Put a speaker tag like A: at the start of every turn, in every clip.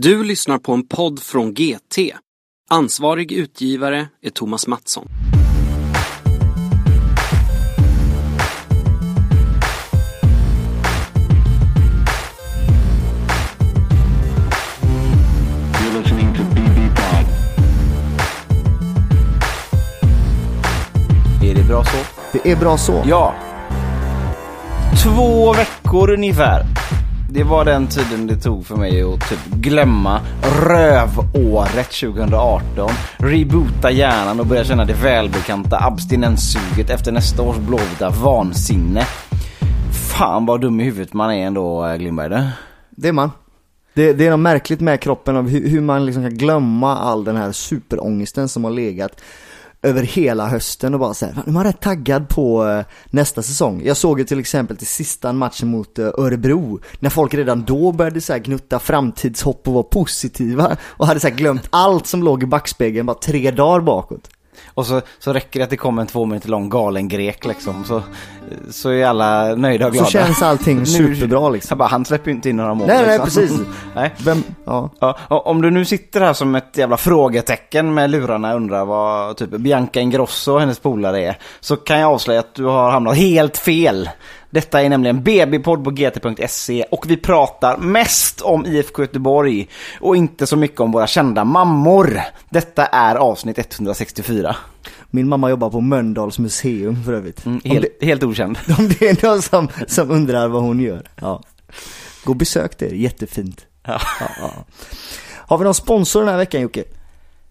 A: Du lyssnar på en podd från GT. Ansvarig utgivare är Thomas Mattsson.
B: You're listening to BB Pod.
C: Är det bra så?
D: Det är bra så.
C: Ja. Två veckor ungefär. Det var den tiden det tog för mig att typ glömma rövåret 2018. Reboota hjärnan och börja känna det välbekanta abstinenssuget efter nästa års blåvita vansinne. Fan vad dum i huvudet man är ändå, eh, Glimberg. du.
D: Det är man. Det, det är något märkligt med kroppen av hur, hur man liksom kan glömma all den här superångesten som har legat över hela hösten och bara säga, man är rätt taggad på eh, nästa säsong. Jag såg ju till exempel till sista matchen mot eh, Örebro, när folk redan då började så här gnutta framtidshopp och vara positiva och hade så här glömt allt som låg i backspegeln bara tre dagar bakåt.
C: Och så, så räcker det att det kommer en två minuter lång galen grek liksom. Så, så är alla nöjda och
D: Så
C: glada.
D: känns allting superbra liksom.
C: Jag bara, han släpper ju inte in några mål.
D: Nej, nej,
C: liksom.
D: precis.
C: nej.
D: Vem, ja.
C: Ja, om du nu sitter här som ett jävla frågetecken med lurarna och undrar vad typ Bianca Ingrosso och hennes polare är. Så kan jag avslöja att du har hamnat helt fel. Detta är nämligen BB-podd på gt.se och vi pratar mest om IFK Göteborg och inte så mycket om våra kända mammor. Detta är avsnitt 164.
D: Min mamma jobbar på Mölndals museum för övrigt.
C: Mm, helt,
D: det-
C: helt okänd.
D: Om det är någon som, som undrar vad hon gör. Ja. Gå och besök det, jättefint.
C: Ja,
D: ja. Har vi någon sponsor den här veckan Jocke?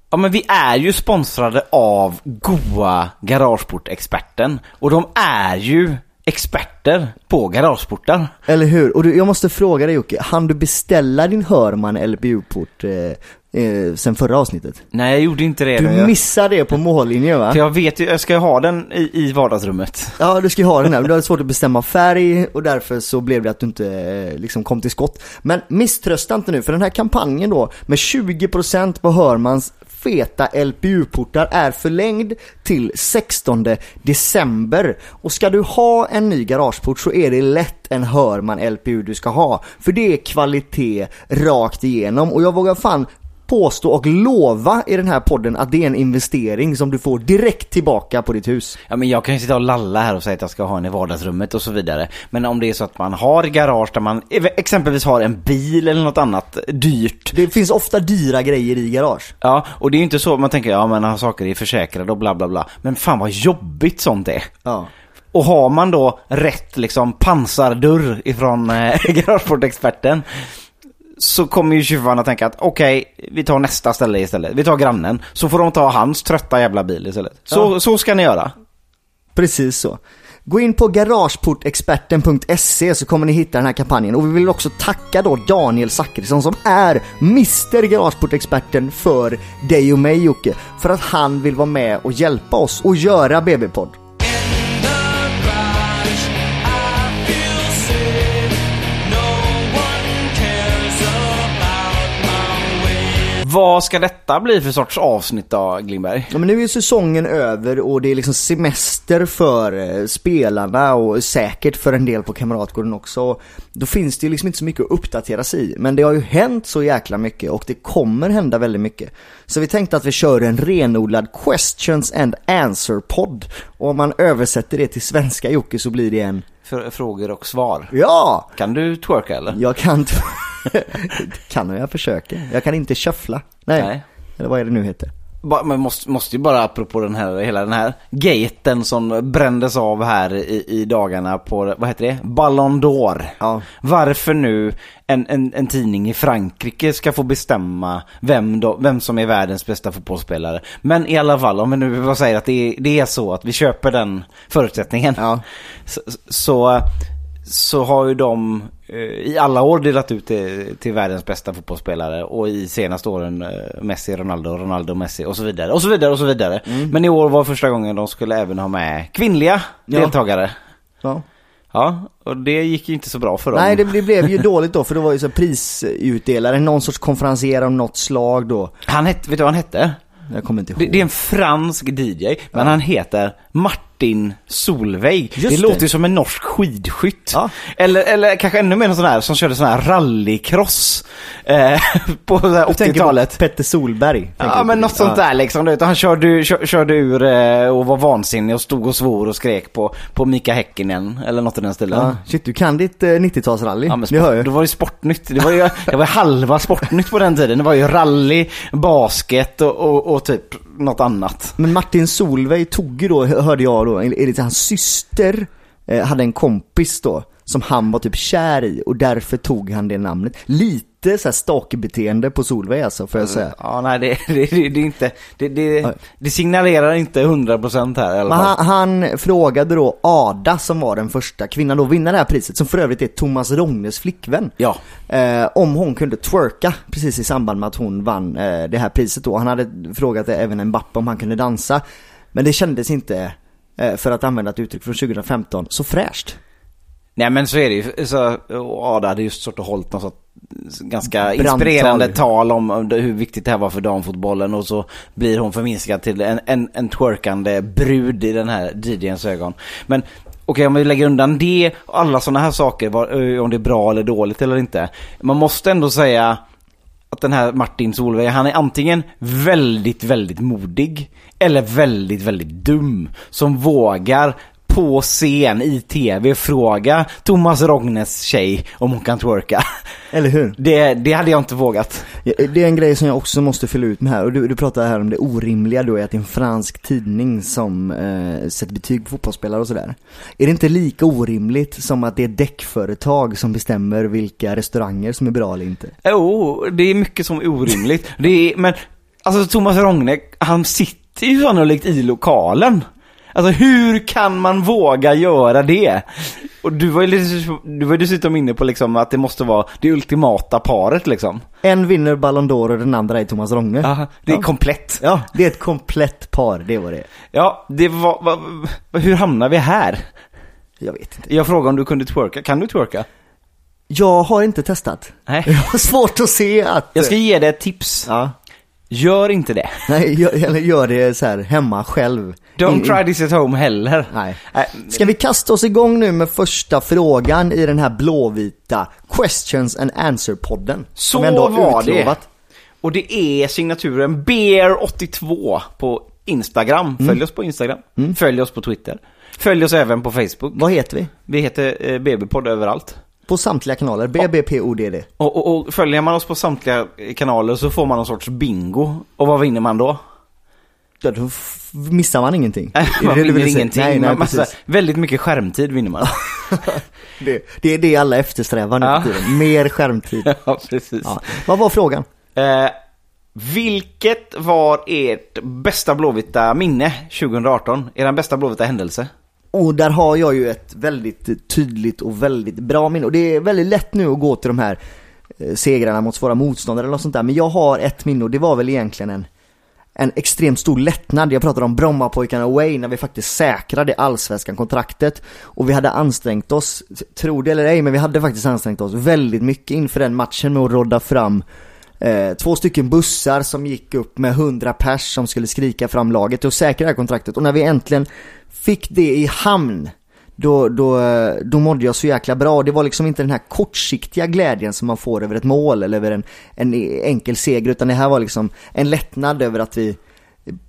C: Ja men vi är ju sponsrade av goa Garageportexperten och de är ju experter på garageportar.
D: Eller hur? Och du, jag måste fråga dig Jocke, hann du beställa din Hörman LBU-port eh, eh, sen förra avsnittet?
C: Nej jag gjorde inte det.
D: Du
C: jag,
D: missade det på mållinjen va?
C: för jag vet ju, jag ska ju ha den i, i vardagsrummet.
D: Ja, du ska ju ha den här, men du hade svårt att bestämma färg och därför så blev det att du inte eh, liksom kom till skott. Men misströsta inte nu, för den här kampanjen då med 20% på Hörmans feta LPU-portar är förlängd till 16 december. Och ska du ha en ny garageport så är det lätt en Hörman LPU du ska ha. För det är kvalitet rakt igenom och jag vågar fan påstå och lova i den här podden att det är en investering som du får direkt tillbaka på ditt hus.
C: Ja men jag kan ju sitta och lalla här och säga att jag ska ha den i vardagsrummet och så vidare. Men om det är så att man har garage där man exempelvis har en bil eller något annat dyrt.
D: Det finns ofta dyra grejer i garage.
C: Ja, och det är ju inte så man tänker, ja men saker är försäkrade och bla bla bla. Men fan vad jobbigt sånt är.
D: Ja.
C: Och har man då rätt liksom pansardörr ifrån eh, Garageportexperten så kommer ju tjuvarna tänka att okej, vi tar nästa ställe istället. Vi tar grannen. Så får de ta hans trötta jävla bil istället. Så, så ska ni göra.
D: Precis så. Gå in på garageportexperten.se så kommer ni hitta den här kampanjen och vi vill också tacka då Daniel Zackrisson som är Mr Garageportexperten för dig och mig Jocke för att han vill vara med och hjälpa oss och göra BB-podd.
C: Vad ska detta bli för sorts avsnitt då, Glimberg?
D: Ja men nu är säsongen över och det är liksom semester för eh, spelarna och säkert för en del på Kamratgården också. Då finns det ju liksom inte så mycket att uppdatera sig i. Men det har ju hänt så jäkla mycket och det kommer hända väldigt mycket. Så vi tänkte att vi kör en renodlad questions and answer-podd. Och om man översätter det till svenska Jocke så blir det en
C: För, frågor och svar.
D: Ja!
C: Kan du twerka eller?
D: Jag kan inte... kan jag försöka? Jag kan inte shuffla. Nej.
C: Nej.
D: Eller vad är det nu heter?
C: Men måste, måste ju bara apropå den här, hela den här gaten som brändes av här i, i dagarna på, vad heter det? Ballon d'Or.
D: Ja.
C: Varför nu en, en, en tidning i Frankrike ska få bestämma vem, då, vem som är världens bästa fotbollsspelare. Men i alla fall, om vi nu bara säger att det är, det är så att vi köper den förutsättningen.
D: Ja.
C: Så, så, så har ju de eh, i alla år delat ut det till världens bästa fotbollsspelare och i senaste åren eh, Messi, Ronaldo, Ronaldo, Messi och så vidare och så vidare och så vidare. Men i år var första gången de skulle även ha med kvinnliga
D: Ja.
C: deltagare.
D: Ja.
C: Ja, och det gick ju inte så bra för dem.
D: Nej, det, det blev ju dåligt då för det var ju så prisutdelare, någon sorts konferenser av något slag då.
C: Han hette, vet du vad han hette?
D: Jag kommer inte ihåg.
C: Det, det är en fransk DJ, men han heter Martin Martin Solveig.
D: Just
C: det
D: det.
C: låter ju som en norsk skidskytt.
D: Ja.
C: Eller, eller kanske ännu mer någon sån här som körde sån här rallycross eh, på så här
D: Du tänker
C: 80-talet.
D: på Petter Solberg.
C: Ja men något sånt där liksom. du vet. Han körde, kör, körde ur eh, och var vansinnig och stod och svor och skrek på, på Mika Häkkinen eller något i den stilen.
D: Ja, shit, du kan ditt eh, 90-talsrally.
C: Ja, men
D: det
C: sport,
D: hör jag.
C: Då var det Sportnytt. Det var ju det var ju halva Sportnytt på den tiden. Det var ju rally, basket och, och, och typ något annat.
D: Men Martin Solveig tog ju då, hörde jag då, enligt hans syster eh, hade en kompis då som han var typ kär i och därför tog han det namnet. Lite så här stalkerbeteende på Solveig alltså får jag säga.
C: Ja, nej det, det, det, det är inte, det, det, det signalerar inte 100% här i alla fall.
D: han, han frågade då Ada som var den första kvinnan då att vinna det här priset, som för övrigt är Thomas Rognes flickvän.
C: Ja.
D: Eh, om hon kunde twerka precis i samband med att hon vann eh, det här priset då. Han hade frågat även Mbappe om han kunde dansa. Men det kändes inte, eh, för att använda ett uttryck från 2015, så fräscht.
C: Nej men så är det ju. Så, och Ada hade just sort of hållit något sånt ganska
D: Brandtal.
C: inspirerande tal om hur viktigt det här var för damfotbollen och så blir hon förminskad till en, en, en twerkande brud i den här DJns ögon. Men okej om vi lägger undan det och alla sådana här saker, var, eh, om det är bra eller dåligt eller inte. Man måste ändå säga att den här Martin Solveig, han är antingen väldigt, väldigt modig eller väldigt, väldigt dum som vågar på scen i tv fråga Thomas Rognes tjej om hon kan twerka.
D: Eller hur?
C: Det, det hade jag inte vågat.
D: Det är en grej som jag också måste fylla ut med här och du, du pratar här om det orimliga då är att det är en fransk tidning som eh, sätter betyg på fotbollsspelare och sådär. Är det inte lika orimligt som att det är däckföretag som bestämmer vilka restauranger som är bra eller inte?
C: Jo, det är mycket som är orimligt. Det är, men alltså Thomas Rogne, han sitter ju sannolikt i lokalen. Alltså hur kan man våga göra det? Och du var ju, du var dessutom inne på liksom att det måste vara det ultimata paret liksom.
D: En vinner Ballon d'Or och den andra är Thomas Ronge.
C: Ja, det är
D: Ja.
C: komplett.
D: Ja, det är ett komplett par, det var det.
C: Ja, det var, va, hur hamnar vi här?
D: Jag vet inte.
C: Jag frågade om du kunde twerka. Kan du twerka?
D: Jag har inte testat.
C: Nej.
D: Jag har svårt att se att...
C: Jag ska ge dig ett tips.
D: Ja.
C: Gör inte det.
D: Nej, jag, eller gör det så här hemma själv.
C: Don't
D: In-
C: try this at home heller.
D: Nej.
C: Nej.
D: Ska vi kasta oss igång nu med första frågan i den här blåvita Questions and Answer-podden?
C: Så
D: ändå
C: var det.
D: utlovat.
C: Och det är signaturen Bear82 på Instagram. Följ oss på Instagram. Följ oss på Twitter. Följ oss även på Facebook.
D: Vad heter vi?
C: Vi heter eh, BB-podd överallt.
D: På samtliga kanaler, BBPODD.
C: Och, och, och följer man oss på samtliga kanaler så får man någon sorts bingo. Och vad vinner man då?
D: Ja, då missar man ingenting.
C: man
D: det det
C: vinner
D: säga?
C: ingenting.
D: Nej, nej,
C: massa,
D: precis.
C: väldigt mycket skärmtid vinner man.
D: Det, det är det alla eftersträvar nu
C: Ja.
D: tiden. Mer skärmtid.
C: ja, precis.
D: Ja. Vad var frågan?
C: Eh, vilket var ert bästa blåvita minne 2018? Er bästa blåvita händelse?
D: Och där har jag ju ett väldigt tydligt och väldigt bra minne. Och det är väldigt lätt nu att gå till de här eh, segrarna mot svåra motståndare eller något sånt där. Men jag har ett minne och det var väl egentligen en, en extremt stor lättnad. Jag pratar om Brommapojkarna away när vi faktiskt säkrade allsvenskan kontraktet. Och vi hade ansträngt oss, tro det eller ej, men vi hade faktiskt ansträngt oss väldigt mycket inför den matchen med att rodda fram Eh, två stycken bussar som gick upp med 100 pers som skulle skrika fram laget och säkra det här kontraktet. Och när vi äntligen fick det i hamn, då, då, då mådde jag så jäkla bra. Det var liksom inte den här kortsiktiga glädjen som man får över ett mål eller över en, en enkel seger, utan det här var liksom en lättnad över att vi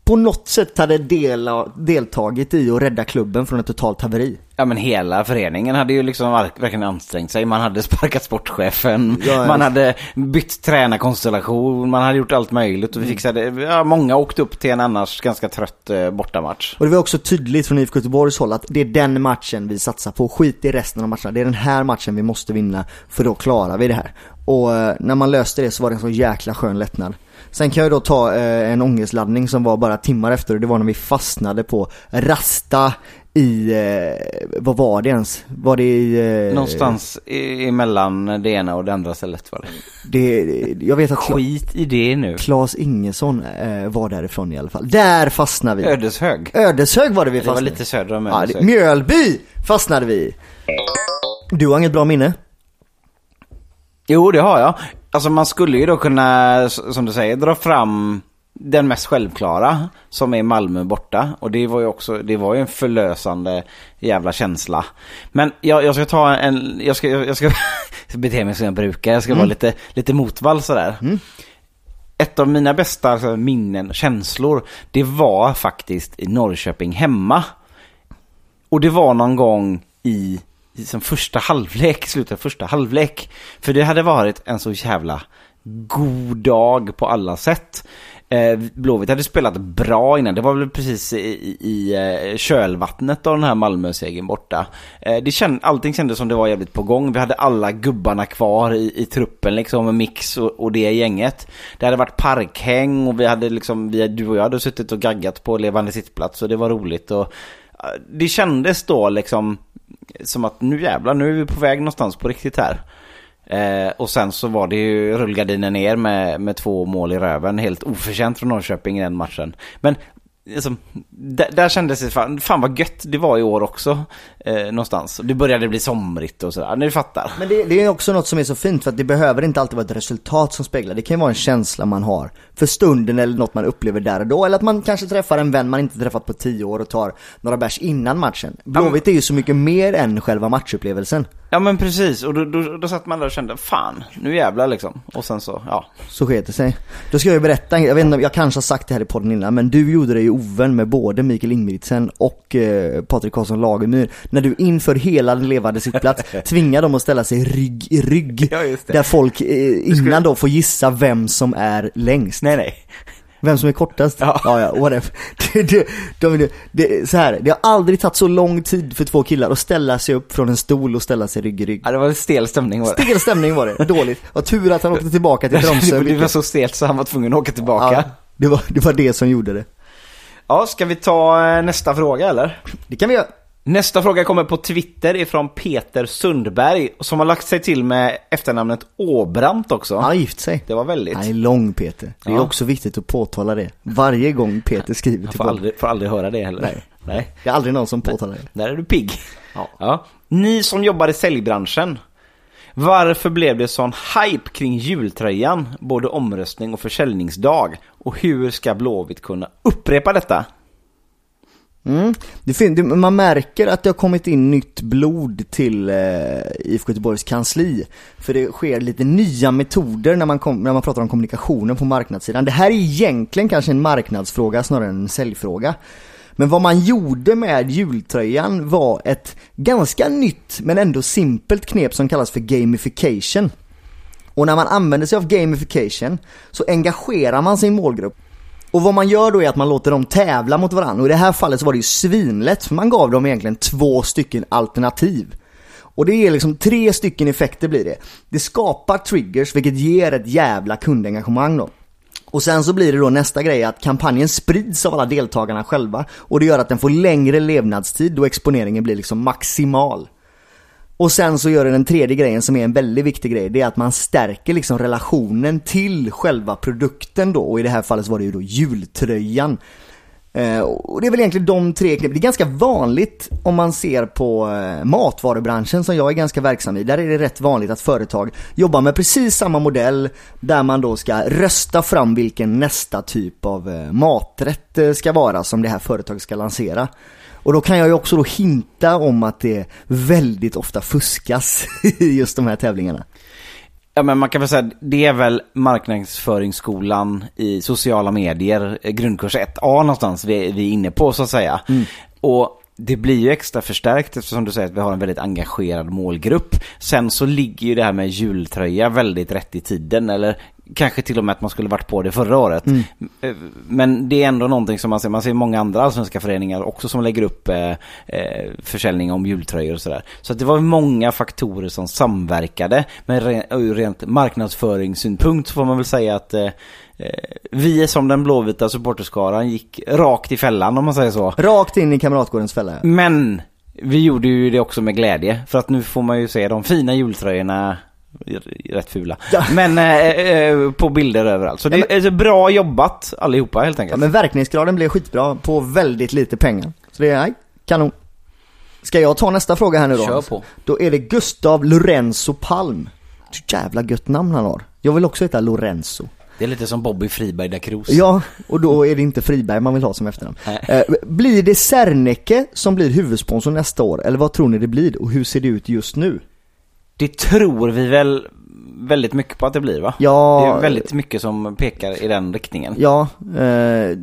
D: på något sätt hade del, deltagit i att rädda klubben från ett totalt haveri.
C: Ja men hela föreningen hade ju liksom verk- verkligen ansträngt sig. Man hade sparkat sportchefen,
D: Ja,
C: man hade bytt tränarkonstellation, man hade gjort allt möjligt och vi fixade, ja, många åkte upp till en annars ganska trött eh, bortamatch.
D: Och det var också tydligt från IFK Göteborgs håll att det är den matchen vi satsar på. Skit i resten av matcherna. Det är den här matchen vi måste vinna för då klarar vi det här. Och eh, när man löste det så var det en så jäkla skön lättnad. Sen kan jag då ta eh, en ångestladdning som var bara timmar efter och det var när vi fastnade på Rasta i, eh, vad var det ens? Var det i... Eh,
C: Någonstans i- emellan det ena och det andra stället var det.
D: Det, jag vet att
C: Skit i det nu.
D: Claes Ingesson eh, var därifrån i alla fall. Där fastnade vi.
C: Ödeshög.
D: Ödeshög var det vi
C: Det var
D: fastnade
C: lite söder om
D: Ja, det,
C: Ödeshög.
D: Mjölby fastnade vi. Du har inget bra minne?
C: Jo, det har jag. Alltså man skulle ju då kunna, som du säger, dra fram den mest självklara som är Malmö borta. Och det var ju också, det var ju en förlösande jävla känsla. Men jag, jag ska ta en, jag ska, jag ska bete mig som jag brukar. Jag ska vara lite, lite motvall sådär. Ett av mina bästa alltså, minnen känslor, det var faktiskt i Norrköping hemma. Och det var någon gång i, i som första halvlek, slutet av första halvlek. För det hade varit en så jävla god dag på alla sätt. Eh, Blåvitt hade spelat bra innan, det var väl precis i, i, i eh, kölvattnet av den här Malmö-segern borta. Eh, det känd, allting kändes som det var jävligt på gång, vi hade alla gubbarna kvar i, i truppen liksom, med Mix och, och det gänget. Det hade varit parkhäng och vi hade liksom, vi, du och jag hade suttit och gaggat på levande sittplats och det var roligt och eh, det kändes då liksom som att nu jävlar, nu är vi på väg någonstans på riktigt här. Eh, och sen så var det ju rullgardinen ner med, med två mål i röven. Helt oförtjänt från Norrköping i den matchen. Men liksom, där, där kändes det fan, fan vad gött det var i år också. Eh, någonstans. Det började bli somrigt och sådär. Ni fattar.
D: Men det, det är också något som är så fint för att det behöver inte alltid vara ett resultat som speglar. Det kan ju vara en känsla man har för stunden eller något man upplever där och då. Eller att man kanske träffar en vän man inte träffat på tio år och tar några bärs innan matchen. Blåvitt är ju så mycket mer än själva matchupplevelsen.
C: Ja men precis. Och då, då, då satt man där och kände fan, nu jävlar liksom. Och sen så, ja.
D: Så sket det sig. Då ska jag ju berätta, jag vet inte, jag kanske har sagt det här i podden innan, men du gjorde dig ju ovän med både Mikael Ingebrigtsen och eh, Patrik Karlsson Lagemyr. När du inför hela den levande sittplats tvingade dem att ställa sig rygg i rygg.
C: Ja, just det.
D: Där folk eh, innan då får gissa vem som är längst.
C: Nej nej.
D: Vem som är kortast?
C: Ja.
D: ja, ja whatever. Det, det, de, det, så här, det har aldrig tagit så lång tid för två killar att ställa sig upp från en stol och ställa sig rygg i rygg.
C: Ja, det var en stel stämning var det.
D: Stel stämning var det, dåligt. Och tur att han åkte tillbaka till Tromsö.
C: det var så stelt så han var tvungen att åka tillbaka.
D: Ja, det, var, det var det som gjorde det.
C: Ja, ska vi ta eh, nästa fråga eller?
D: Det kan vi göra.
C: Nästa fråga kommer på Twitter ifrån Peter Sundberg som har lagt sig till med efternamnet Åbrant också.
D: Han har gift sig.
C: Det var väldigt.
D: Han är lång Peter. Det är
C: Ja.
D: också viktigt att påtala det. Varje gång Peter skriver till
C: får
D: folk.
C: aldrig, får aldrig höra det heller.
D: Nej.
C: Nej.
D: Det är aldrig någon som påtalar det.
C: Där är du pigg.
D: Ja.
C: Ni som jobbar i säljbranschen. Varför blev det sån hype kring jultröjan, både omröstning och försäljningsdag? Och hur ska Blåvitt kunna upprepa detta?
D: Mm. Det fin- det, man märker att det har kommit in nytt blod till eh, IFK Göteborgs kansli. För det sker lite nya metoder när man, kom, när man pratar om kommunikationen på marknadssidan. Det här är egentligen kanske en marknadsfråga snarare än en säljfråga. Men vad man gjorde med jultröjan var ett ganska nytt men ändå simpelt knep som kallas för gamification. Och när man använder sig av gamification så engagerar man sin målgrupp. Och vad man gör då är att man låter dem tävla mot varandra. Och i det här fallet så var det ju svinlätt för man gav dem egentligen två stycken alternativ. Och det ger liksom tre stycken effekter blir det. Det skapar triggers vilket ger ett jävla kundengagemang då. Och sen så blir det då nästa grej att kampanjen sprids av alla deltagarna själva. Och det gör att den får längre levnadstid då exponeringen blir liksom maximal. Och sen så gör det den tredje grejen som är en väldigt viktig grej. Det är att man stärker liksom relationen till själva produkten då. Och i det här fallet så var det ju då jultröjan. Eh, och det är väl egentligen de tre knepen. Det är ganska vanligt om man ser på eh, matvarubranschen som jag är ganska verksam i. Där är det rätt vanligt att företag jobbar med precis samma modell där man då ska rösta fram vilken nästa typ av eh, maträtt eh, ska vara som det här företaget ska lansera. Och då kan jag ju också då hinta om att det väldigt ofta fuskas i just de här tävlingarna.
C: Ja men man kan väl säga det är väl marknadsföringsskolan i sociala medier, eh, grundkurs 1A någonstans vi, vi är inne på så att säga. Och det blir ju extra förstärkt eftersom du säger att vi har en väldigt engagerad målgrupp. Sen så ligger ju det här med jultröja väldigt rätt i tiden eller kanske till och med att man skulle varit på det förra året. Eh, Men det är ändå någonting som man ser, man ser många andra allsvenska föreningar också som lägger upp eh, eh, försäljning om jultröjor och sådär. Så att det var många faktorer som samverkade. Men re, ur rent marknadsföringssynpunkt så får man väl säga att eh, eh, vi som den blåvita supporterskaran gick rakt i fällan om man säger så.
D: Rakt in i Kamratgårdens fälla.
C: Men vi gjorde ju det också med glädje. För att nu får man ju se de fina jultröjorna Rätt fula.
D: Ja.
C: Men eh, eh, på bilder överallt. Så det
D: Ja,
C: är så bra jobbat allihopa helt
D: Ja,
C: enkelt.
D: men verkningsgraden blev skitbra på väldigt lite pengar. Så det är, nej, kanon. Ska jag ta nästa fråga här nu då?
C: Kör på.
D: Då är det Gustav Lorenzo Palm. Så jävla gött namn han har. Jag vill också heta Lorenzo.
C: Det är lite som Bobby Friberg da Cruz.
D: Ja, och då är det inte Friberg man vill ha som efternamn. Eh, blir det Serneke som blir huvudsponsor nästa år? Eller vad tror ni det blir? Och hur ser det ut just nu?
C: Det tror vi väl väldigt mycket på att det blir va?
D: Ja,
C: Det är väldigt mycket som pekar i den riktningen.
D: Ja, eh,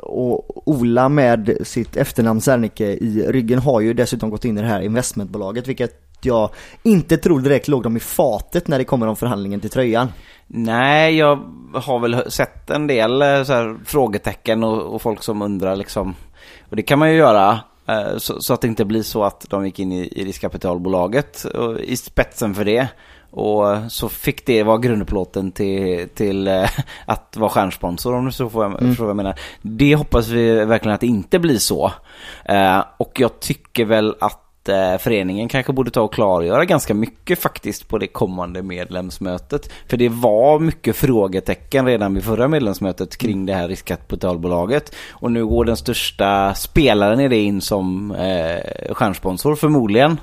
D: och Ola med sitt efternamn Serneke i ryggen har ju dessutom gått in i det här investmentbolaget vilket jag inte tror direkt låg dem i fatet när det kommer om förhandlingen till tröjan.
C: Nej, jag har väl sett en del eh, så här, frågetecken och, och folk som undrar liksom. Och det kan man ju göra. Eh, Så, så att det inte blir så att de gick in i, i riskkapitalbolaget och i spetsen för det. Och så fick det vara grundplåten till, till eh, att vara stjärnsponsor om du så får jag, vad jag menar. Det hoppas vi verkligen att det inte blir så. Eh, Och jag tycker väl att eh, föreningen kanske borde ta och klargöra ganska mycket faktiskt på det kommande medlemsmötet. För det var mycket frågetecken redan vid förra medlemsmötet kring det här riskkapitalbolaget. Och nu går den största spelaren i det in som eh, stjärnsponsor förmodligen.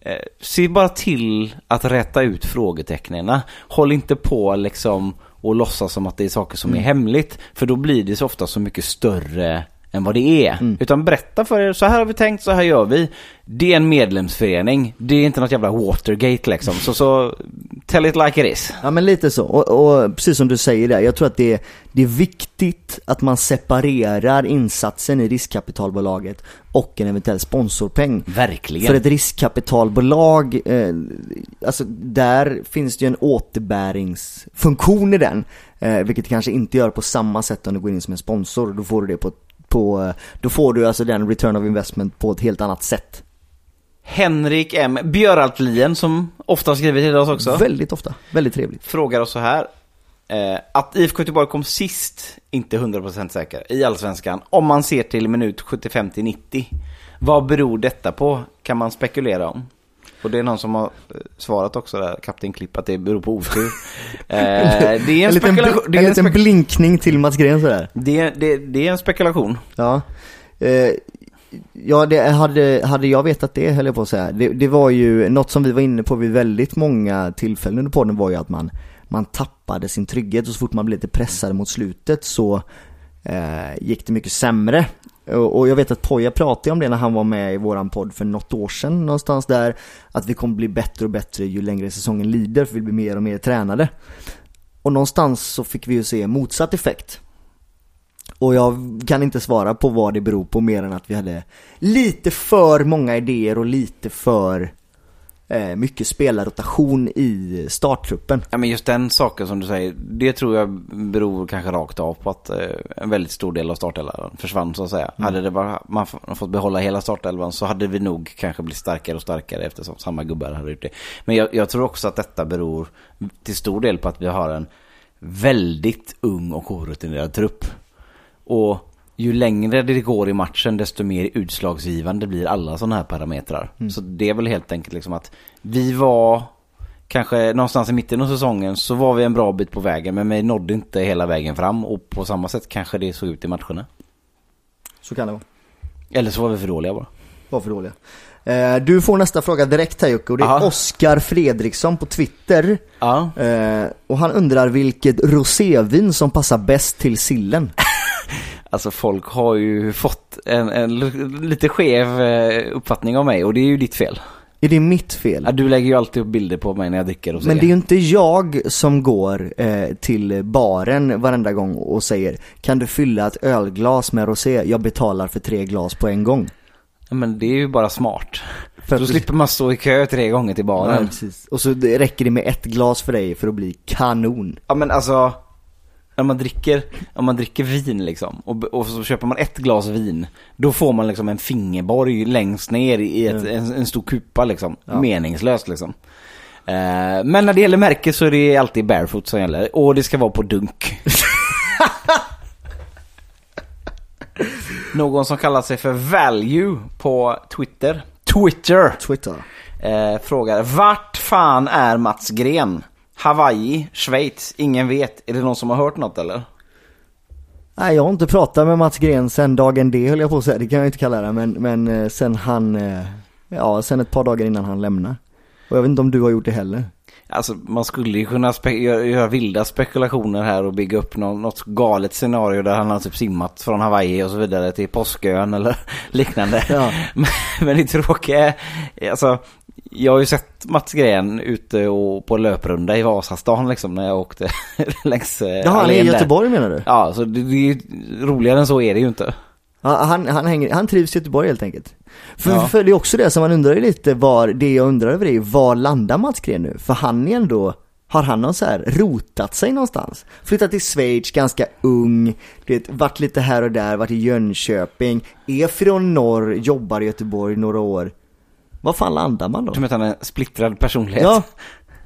C: Eh, Se bara till att rätta ut frågetecknen. Håll inte på liksom och låtsas som att det är saker som är hemligt. För då blir det så ofta så mycket större än vad det är. Utan berätta för er, så här har vi tänkt, så här gör vi. Det är en medlemsförening. Det är inte något jävla Watergate liksom. Så, så tell it like it is.
D: Ja men lite så, och, och precis som du säger där, jag tror att det är, det är viktigt att man separerar insatsen i riskkapitalbolaget och en eventuell sponsorpeng.
C: Verkligen.
D: För ett riskkapitalbolag, eh, alltså där finns det ju en återbäringsfunktion i den. Eh, vilket kanske inte gör på samma sätt om du går in som en sponsor. Då får du det på, på då får du alltså den return of investment på ett helt annat sätt.
C: Henrik M. Björaltlien som ofta skrivit till oss också.
D: Väldigt ofta, väldigt trevligt.
C: frågar oss så här. Eh, att IFK Göteborg kom sist, inte 100% säker, i Allsvenskan. Om man ser till minut 75-90. Vad beror detta på? Kan man spekulera om? Och det är någon som har eh, svarat också där, Kapten Klipp, att det beror på otur. eh, det är en,
D: En liten,
C: spekulation. Det
D: en
C: är en,
D: liten
C: spek-
D: blinkning till Mats Green sådär.
C: det, är, det, det är en spekulation.
D: Ja. Eh, ja, det hade, hade jag vetat det höll jag på att säga. Det, det var ju något som vi var inne på vid väldigt många tillfällen under podden var ju att man, man tappade sin trygghet och så fort man blev lite pressad mot slutet så eh, gick det mycket sämre. Och, jag vet att Poja pratade om det när han var med i våran podd för något år sedan någonstans där. Att vi kommer bli bättre och bättre ju längre säsongen lider för vi blir mer och mer tränade. Och någonstans så fick vi ju se motsatt effekt. Och jag kan inte svara på vad det beror på mer än att vi hade lite för många idéer och lite för mycket spelarrotation i starttruppen.
C: Ja men just den saken som du säger, det tror jag beror kanske rakt av på att eh, en väldigt stor del av startelvan försvann så att säga. Hade det bara, man fått behålla hela startelvan så hade vi nog kanske blivit starkare och starkare eftersom samma gubbar hade gjort det. Men jag, jag tror också att detta beror till stor del på att vi har en väldigt ung och orutinerad trupp. Och ju längre det går i matchen desto mer utslagsgivande blir alla sådana här parametrar. Så det är väl helt enkelt liksom att vi var kanske någonstans i mitten av säsongen så var vi en bra bit på vägen men vi nådde inte hela vägen fram och på samma sätt kanske det såg ut i matcherna.
D: Så kan det vara.
C: Eller så var vi för dåliga bara.
D: Var för dåliga. Eh, du får nästa fråga direkt här Jocke och det är. Oskar Fredriksson på Twitter.
C: Ja.
D: Eh, och han undrar vilket rosévin som passar bäst till sillen.
C: Alltså folk har ju fått en, en lite skev eh, uppfattning av mig och det är ju ditt fel.
D: Är det mitt fel?
C: Ja, du lägger ju alltid upp bilder på mig när jag dricker och så.
D: Men det är ju inte jag som går eh, till baren varenda gång och säger Kan du fylla ett ölglas med rosé? Jag betalar för tre glas på en gång.
C: Ja, men det är ju bara smart.
D: För
C: Då slipper man stå i kö tre gånger till
D: Ja,
C: baren.
D: precis. Och så räcker det med ett glas för dig för att bli kanon.
C: Ja men alltså, när man dricker, om man dricker vin liksom och, och så köper man ett glas vin, då får man liksom en fingerborg längst ner i ett, en, en stor kupa liksom.
D: Ja.
C: Meningslöst liksom. Eh, men när det gäller märke så är det alltid barefoot som gäller och det ska vara på dunk. Någon som kallar sig för Value på Twitter. Twitter.
D: Twitter.
C: Eh, frågar, vart fan är Mats Gren? Hawaii, Schweiz, ingen vet. Är det någon som har hört något eller?
D: Nej, jag har inte pratat med Mats Gren sen dagen D höll jag på att säga. Det kan jag inte kalla det. Men, men eh, sen han, eh, ja sen ett par dagar innan han lämnar. Och jag vet inte om du har gjort det heller.
C: Alltså man skulle ju kunna göra, vilda spekulationer här och bygga upp något, något galet scenario där han har typ simmat från Hawaii och så vidare till Påskön eller liknande.
D: Ja.
C: Men, men det tråkiga är, alltså jag har ju sett Mats Gren ute och på löprunda i Vasastan liksom när jag åkte längs eh,
D: Jaha, han är i
C: allén där.
D: Göteborg menar du?
C: Ja, så det, det roligare än så är det ju inte.
D: Han, han, hänger, han trivs i Göteborg helt enkelt. För,
C: Ja.
D: för det är också det som man undrar lite var, det jag undrar över är var landar Mats Green nu? För han är ändå, har han någon så här rotat sig någonstans? Flyttat till Schweiz, ganska ung, vet, varit lite här och där, varit i Jönköping, är från norr, jobbar i Göteborg några år. Var fan landar man då?
C: Som att han är en splittrad personlighet
D: Ja,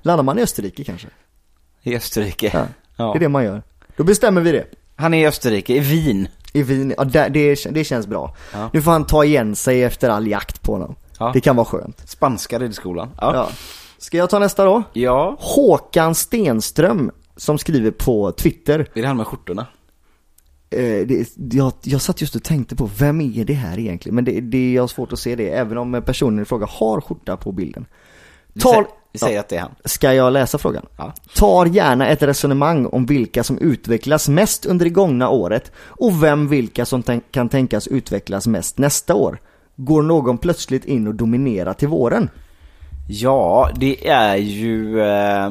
D: landar man i Österrike kanske?
C: i Österrike.
D: Ja,
C: Ja.
D: det är det man gör. Då bestämmer vi det.
C: Han är i Österrike, i Wien.
D: I Wien, ja det, det, det känns bra.
C: Ja.
D: Nu får han ta igen sig efter all jakt på honom.
C: Ja.
D: Det kan vara skönt.
C: Spanska ridskolan.
D: Ja.
C: Ja.
D: Ska jag ta nästa då?
C: ja.
D: Håkan Stenström som skriver på Twitter.
C: Är det här med skjortorna.
D: Eh, det, jag, jag satt just och tänkte på, vem är det här egentligen? Men det, det har svårt att se det, även om personen i fråga har skjorta på bilden.
C: Vi, säger, säger att det är han.
D: ska jag läsa frågan?
C: Ja.
D: Tar gärna ett resonemang om vilka som utvecklas mest under det gångna året och vem vilka som tän- kan tänkas utvecklas mest nästa år. Går någon plötsligt in och dominerar till våren?
C: Ja, det är ju eh,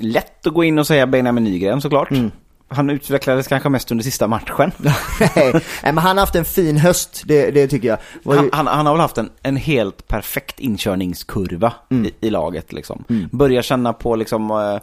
C: lätt att gå in och säga Benjamin Nygren såklart.
D: Mm.
C: Han utvecklades kanske mest under sista matchen.
D: Nej, men han har haft en fin höst, det, det tycker jag. Ju-
C: Han, han, han har väl haft en, en helt perfekt inkörningskurva
D: Mm.
C: i, i laget liksom. Börjar känna på liksom eh,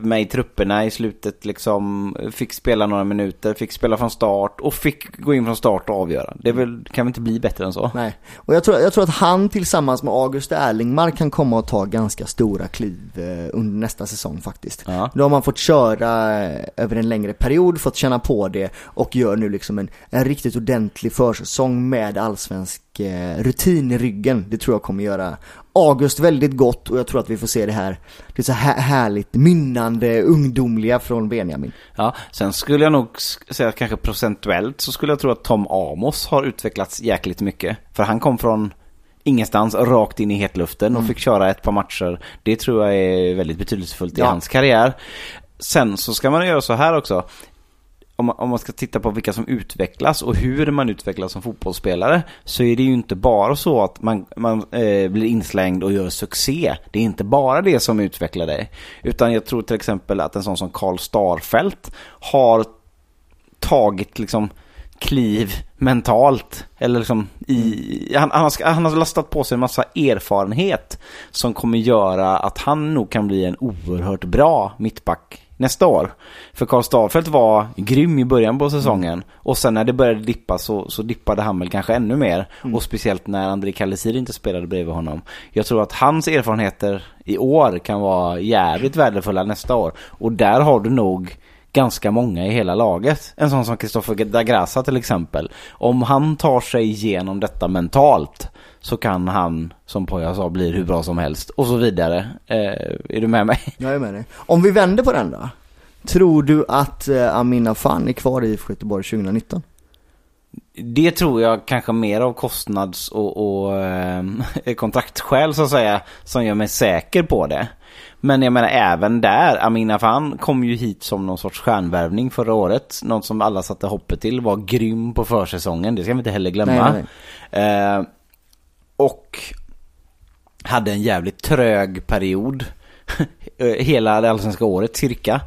C: med i trupperna i slutet liksom. Fick spela några minuter, fick spela från start och fick gå in från start och avgöra. Det väl, kan väl inte bli bättre än så.
D: Nej, och jag tror, jag tror att han tillsammans med August Erlingmark kan komma att ta ganska stora kliv eh, under nästa säsong faktiskt.
C: Ja.
D: Då har man fått köra eh, över en längre period, fått känna på det och gör nu liksom en, en riktigt ordentlig försäsong med allsvensk eh, rutin i ryggen. Det tror jag kommer göra August väldigt gott och jag tror att vi får se det här, det är så här härligt mynnande, ungdomliga från Benjamin.
C: Ja, sen skulle jag nog säga att kanske procentuellt så skulle jag tro att Tom Amos har utvecklats jäkligt mycket. För han kom från ingenstans rakt in i hetluften och fick köra ett par matcher. Det tror jag är väldigt betydelsefullt i
D: Ja.
C: hans karriär. Sen så ska man göra så här också. Om man, om man ska titta på vilka som utvecklas och hur man utvecklas som fotbollsspelare så är det ju inte bara så att man, man eh, blir inslängd och gör succé. Det är inte bara det som utvecklar dig. Utan jag tror till exempel att en sån som Karl Starfelt har tagit liksom kliv mentalt. Eller liksom i, han, han, har, han har lastat på sig en massa erfarenhet som kommer göra att han nog kan bli en oerhört bra mittback nästa år. För Karl Starfelt var grym i början på säsongen och sen när det började dippa så, så dippade han väl kanske ännu mer. Och speciellt när André Kallisir inte spelade bredvid honom. Jag tror att hans erfarenheter i år kan vara jävligt värdefulla nästa år. Och där har du nog ganska många i hela laget. En sån som Kristoffer Dagrasa till exempel. Om han tar sig igenom detta mentalt så kan han, som Poja sa, bli hur bra som helst och så vidare. Eh, är du med mig?
D: Jag är med dig. Om vi vänder på den då? Tror du att eh, Amina Fan är kvar i Göteborg 2019?
C: Det tror jag kanske mer av kostnads och, och eh, kontraktskäl så att säga som gör mig säker på det. Men jag menar även där, Amina Fan kom ju hit som någon sorts stjärnvärvning förra året. Något som alla satte hoppet till, var grym på försäsongen, det ska vi inte heller glömma.
D: Nej, nej,
C: Eh, och hade en jävligt trög period. Hela det allsvenska året cirka.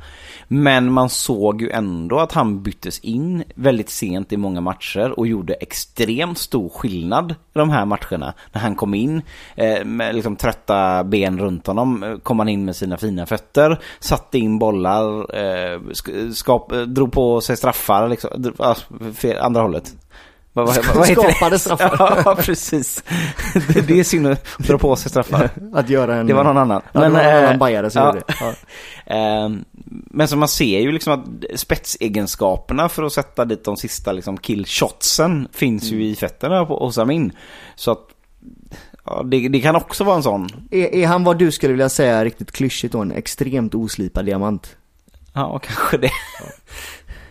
C: Men man såg ju ändå att han byttes in väldigt sent i många matcher och gjorde extremt stor skillnad i de här matcherna. När han kom in eh, med liksom trötta ben runt honom eh, kom han in med sina fina fötter, satte in bollar, eh, skap, drog på sig straffar, liksom, andra hållet. Vad, vad, vad?
D: Skapade straffar.
C: Ja, precis. Det, det är synd att dra på sig straffar.
D: Att göra en...
C: Det var någon annan.
D: Ja, det var någon annan bajare som
C: ja.
D: gjorde det. Ja.
C: Ehm, Men som man ser ju liksom att spetsegenskaperna för att sätta dit de sista liksom killshotsen finns ju i fötterna på hos Amin. Så att ja, det, det kan också vara en sån.
D: Är, är han vad du skulle vilja säga riktigt klyschigt då, en extremt oslipad diamant?
C: Ja, kanske det.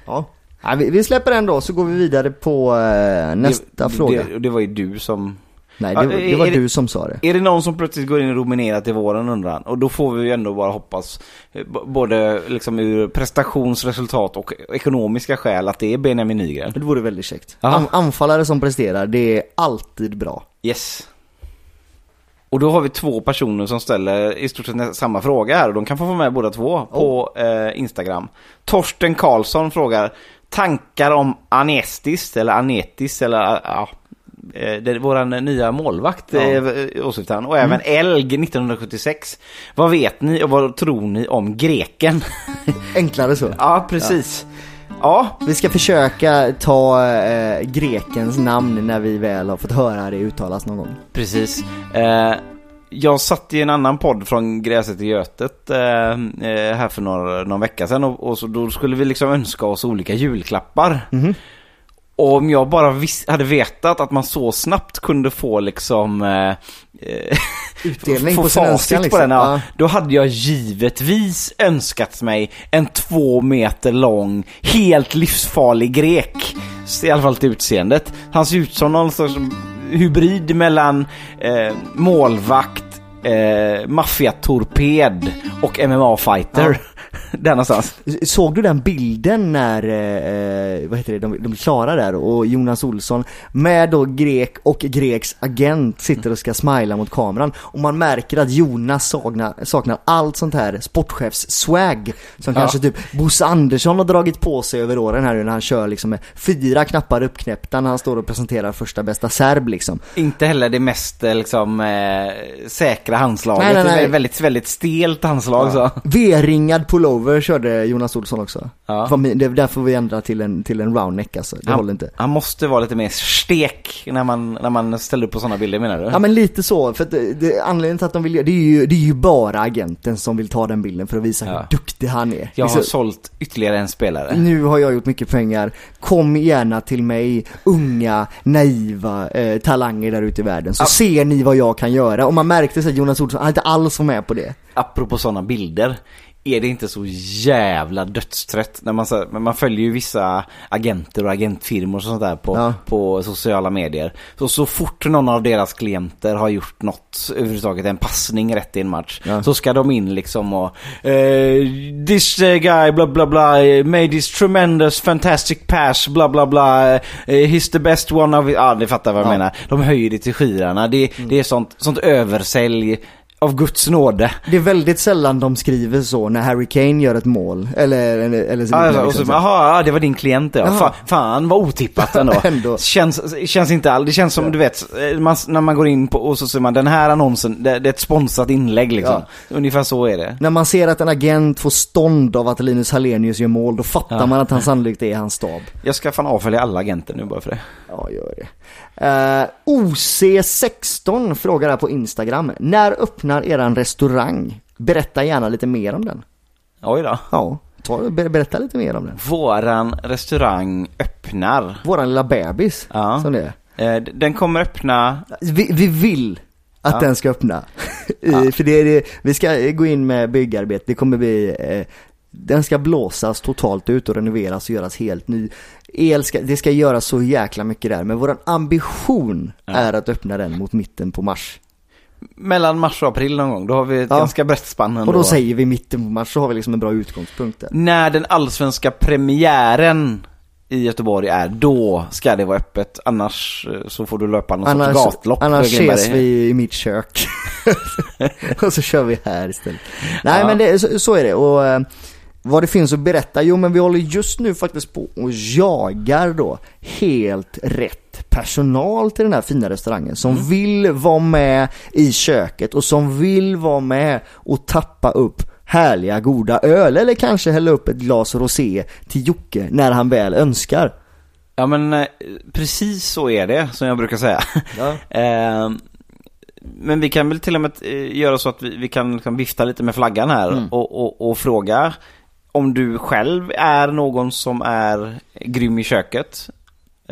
D: Ja. Nej, vi, vi släpper den då, så går vi vidare på eh, nästa
C: det,
D: fråga.
C: Det, det var ju du som
D: Nej,
C: Ja,
D: det, det var du som sa det.
C: Är det någon som plötsligt går in och dominerar till våren undrar han? Och då får vi ju ändå bara hoppas, eh, både liksom ur prestationsresultat och ekonomiska skäl, att det är Benjamin Nygren.
D: Det vore väldigt käckt.
C: Ja.
D: An- anfallare som presterar, det är alltid bra.
C: Yes. Och då har vi två personer som ställer i stort sett samma fråga här och de kan få vara med båda två på eh, Instagram. Torsten Karlsson frågar tankar om Anestis eller Anetis eller ja, eh, det är våran nya målvakt
D: Ja.
C: eh, åsyftar. Och även Elg 1976. Vad vet ni och vad tror ni om greken?
D: Enklare så.
C: ja, precis. Ja,
D: Vi ska försöka ta eh, grekens namn när vi väl har fått höra det uttalas någon gång.
C: Precis. Eh, jag satt i en anannan podd från Gräset i Götet eh, eh, här för några, någon vecka sedan och, och så, då skulle vi liksom önska oss olika julklappar. Och om jag bara vis- hade vetat att man så snabbt kunde få liksom eh, eh,
D: Utdelning
C: få
D: på sin önskan,
C: på
D: liksom.
C: den, ja.
D: Ja.
C: Då hade jag givetvis önskat mig en två meter lång, helt livsfarlig grek. I alla fall till utseendet. Han ser ut som någon sorts hybrid mellan eh, målvakt, eh, maffiatorped och MMA-fighter. Där någonstans.
D: Såg du den bilden när, eh, vad heter det, de, de blir klara där och Jonas Olsson med då grek och greks agent sitter och ska smila mot kameran och man märker att Jonas saknar, saknar allt sånt här sportchefs-swag som
C: Ja.
D: kanske typ Bosse Andersson har dragit på sig över åren här nu när han kör liksom med fyra knappar uppknäppta när han står och presenterar första bästa serb liksom.
C: Inte heller det mest eh, liksom, eh, säkra handslaget.
D: Nej, nej, nej.
C: Det är väldigt, väldigt stelt handslag så.
D: V-ringad pullover körde Jonas Olsson också.
C: Ja.
D: Det där får vi ändra till en, till en roundneck alltså, det håller inte.
C: han måste vara lite mer stek när man, när man ställer upp på sådana bilder menar du?
D: Ja men lite så, för att det, det, anledningen till att de vill det är ju, det är ju bara agenten som vill ta den bilden för att visa
C: Ja.
D: hur duktig han är.
C: jag har
D: Liksom,
C: sålt ytterligare en spelare.
D: nu har jag gjort mycket pengar, kom gärna till mig, unga, naiva eh, talanger där ute i världen, så ser ni vad jag kan göra. Och man märkte så att Jonas Olsson, han inte alls var med på det.
C: Apropå sådana bilder. Är det inte så jävla dödstrött när man, så, man följer ju vissa agenter och agentfirmor och sånt där på,
D: Ja.
C: på sociala medier. Så, så fort någon av deras klienter har gjort något överhuvudtaget, en passning rätt i en match,
D: Ja.
C: så ska de in liksom och eh, This eh, guy bla bla bla made this tremendous fantastic pass bla bla bla eh, He's the best one of Ja, ni fattar vad jag
D: Ja.
C: menar. De höjer det till skyarna. Det, det är sånt, sånt översälj av Guds nåde.
D: Det är väldigt sällan de skriver så när Harry Kane gör ett mål, eller, eller, eller så.
C: Ja,
D: liksom,
C: och så,
D: så.
C: jaha, ja, det var din klient ja. Fan, fan vad otippat ändå.
D: Ändå.
C: Känns, känns inte all, det känns som du vet, eh, man, när man går in på och så ser man den här annonsen, det, det är ett sponsrat inlägg liksom. Ungefär så är det.
D: När man ser att en agent får stånd av att Linus Hallenius gör mål, då fattar
C: Ja.
D: man att han sannolikt är hans stab.
C: Jag ska fan avfölja alla agenter nu bara för det.
D: Ja, gör det. Uh, OC16 frågar här på Instagram. När öppnar eran restaurang? Berätta gärna lite mer om den.
C: Oj då.
D: Ja, ta, ber, berätta lite mer om den.
C: Våran restaurang öppnar.
D: Våran lilla bebis,
C: Ja.
D: som det är.
C: Eh, d- Den kommer öppna,
D: Vi, vi vill att
C: Ja.
D: den ska öppna. I- För det är det, vi ska gå in med byggarbete, det kommer bli eh, den ska blåsas totalt ut och renoveras och göras helt ny. El ska, det ska göras så jäkla mycket där, men våran ambition är att öppna den mot mitten på mars.
C: mellan mars och april någon gång. Då har vi ett
D: Ja.
C: ganska brett spann.
D: Och då säger vi mitten på mars så har vi liksom en bra utgångspunkt där.
C: När den allsvenska premiären i Göteborg är, då ska det vara öppet. Annars eh, så får du löpa någon
D: Annars,
C: sorts gatlopp.
D: annars ses vi i mitt kök. och så kör vi här istället. Nej
C: Ja.
D: men det, så, så är det och eh, vad det finns att berätta, jo men vi håller just nu faktiskt på och jagar då helt rätt personal till den här fina restaurangen som
C: Mm.
D: vill vara med i köket och som vill vara med och tappa upp härliga goda öl eller kanske hälla upp ett glas rosé till Jocke när han väl önskar.
C: Ja men eh, precis så är det, som jag brukar säga.
D: Ja.
C: Eh, men vi kan väl till och med eh, göra så att vi, vi kan liksom vifta lite med flaggan här
D: Mm.
C: och, och, och fråga om du själv är någon som är grym i köket.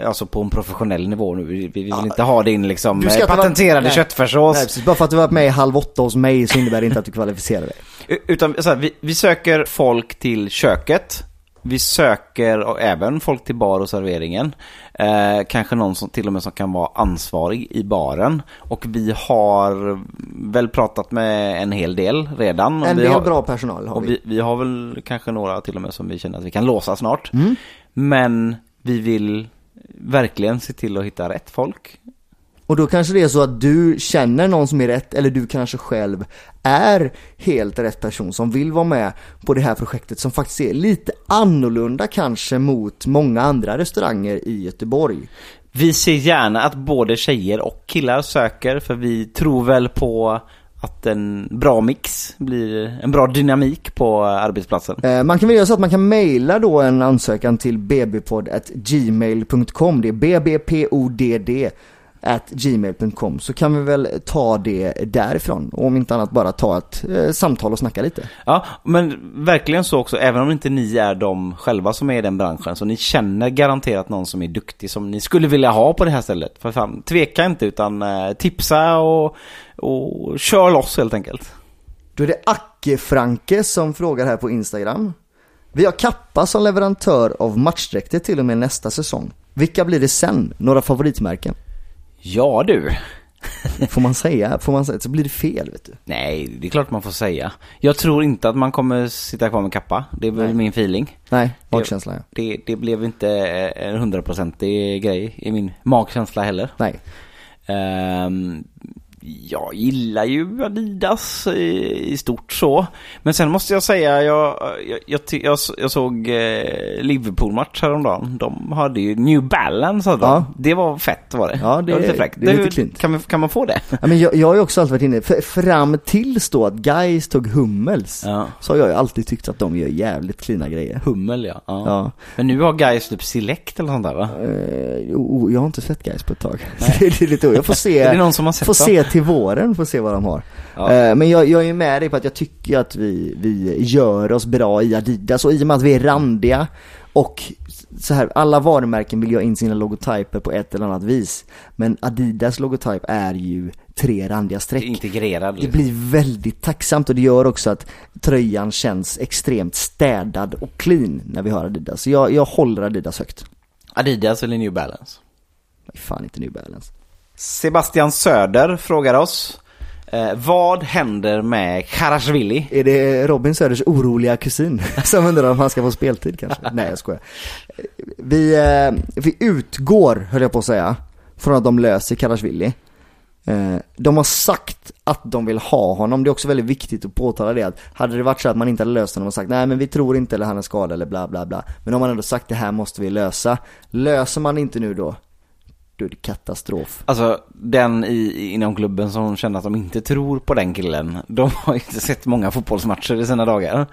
C: Alltså på en professionell nivå nu. Vi vi vill inte ha din liksom
D: Du ska inte vara-
C: patenterade köttfärssås.
D: Nej, precis. Bara för att du varit med i Halv åtta hos mig så innebär det inte att du kvalificerar dig.
C: Utan så här, vi, vi söker folk till köket. Vi söker och även folk till bar och serveringen. Eh, kanske någon som till och med som kan vara ansvarig i baren. Och vi har väl pratat med en hel del redan.
D: En
C: vi
D: del
C: har,
D: bra personal har
C: och
D: vi.
C: vi, vi har väl kanske några till och med som vi känner att vi kan låsa snart.
D: Mm.
C: Men vi vill verkligen se till att hitta rätt folk.
D: Och då kanske det är så att du känner någon som är rätt, eller du kanske själv är helt rätt person som vill vara med på det här projektet som faktiskt är lite annorlunda kanske mot många andra restauranger i Göteborg.
C: Vi ser gärna att både tjejer och killar söker för vi tror väl på att en bra mix blir en bra dynamik på arbetsplatsen.
D: Eh, Man kan väl göra så att man kan mejla då en ansökan till bbpodd.gmail.com. Det är bbpodd at gmail.com så kan vi väl ta det därifrån och om inte annat bara ta ett eh, samtal och snacka lite.
C: Ja, men verkligen så också, även om inte ni är de själva som är i den branschen, så ni känner garanterat någon som är duktig som ni skulle vilja ha på det här stället. För fan, tveka inte utan eh, tipsa och, och kör loss helt enkelt.
D: Då är det Acke Franke som frågar här på Instagram. Vi har Kappa som leverantör av matchdräkter till och med nästa säsong. Vilka blir det sen? Några favoritmärken?
C: Ja du.
D: Får man säga? Får man säga? Så blir det fel vet du.
C: Nej, det är klart man får säga. Jag tror inte att man kommer sitta kvar med kappa. Det är väl
D: Nej.
C: min feeling.
D: Nej, magkänsla ja.
C: Det, det blev inte en hundraprocentig grej i min magkänsla heller.
D: Nej.
C: Ehm, jag gillar ju Adidas i, i stort så. Men sen måste jag säga, jag, jag, jag, jag, såg eh, Liverpool-match häromdagen. De hade ju New Balance. Hade
D: Ja.
C: de. Det var fett var det.
D: Ja, det är-
C: lite fräckt.
D: det är lite klint.
C: Kan, man- kan man få det?
D: Ja, men jag, jag har ju också alltid varit inne, för, fram tills då att Guys tog Hummels,
C: Ja.
D: så har jag ju alltid tyckt att de gör jävligt klina grejer.
C: Hummel ja. ja.
D: Ja.
C: Men nu har guys typ Select eller sånt där va?
D: Eh, jo, jag har inte sett Guys på ett tag. det är lite Jag får se,
C: Är det någon som har sett
D: får
C: dem?
D: se till våren, får se vad de har.
C: Ja.
D: Eh, men jag, jag är med dig på att jag tycker att vi, vi gör oss bra i Adidas och i och med att vi är randiga och så här, alla varumärken vill ju ha in sina logotyper på ett eller annat vis. Men Adidas logotyp är ju tre randiga streck.
C: Integrerad.
D: Det
C: liksom.
D: blir väldigt tacksamt och det gör också att tröjan känns extremt städad och clean när vi har Adidas. Så jag, jag håller Adidas högt.
C: Adidas eller New Balance?
D: Nej, Fan inte New Balance.
C: Sebastian Söder frågar oss. Eh, vad händer med Karasvili?
D: Är det Robin Söders oroliga kusin som undrar om han ska få speltid kanske? Nej jag skojar. Vi, eh, vi utgår, höll jag på att säga, från att de löser Karasvili. Eh, De har sagt att de vill ha honom, det är också väldigt viktigt att påtala det att hade det varit så att man inte hade löst honom och sagt nej men vi tror inte eller han är skadad eller bla bla bla. Men om man ändå sagt det här måste vi lösa. Löser man inte nu då, då är det katastrof.
C: Alltså den i, inom klubben som känner att de inte tror på den killen. De har inte sett många fotbollsmatcher i sina dagar.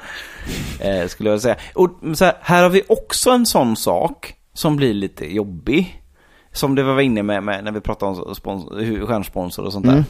C: Eh, skulle jag säga. Och så här, här har vi också en sån sak som blir lite jobbig. Som det var inne med, med när vi pratade om spons, hur- stjärnsponsor och sånt där.
D: Mm.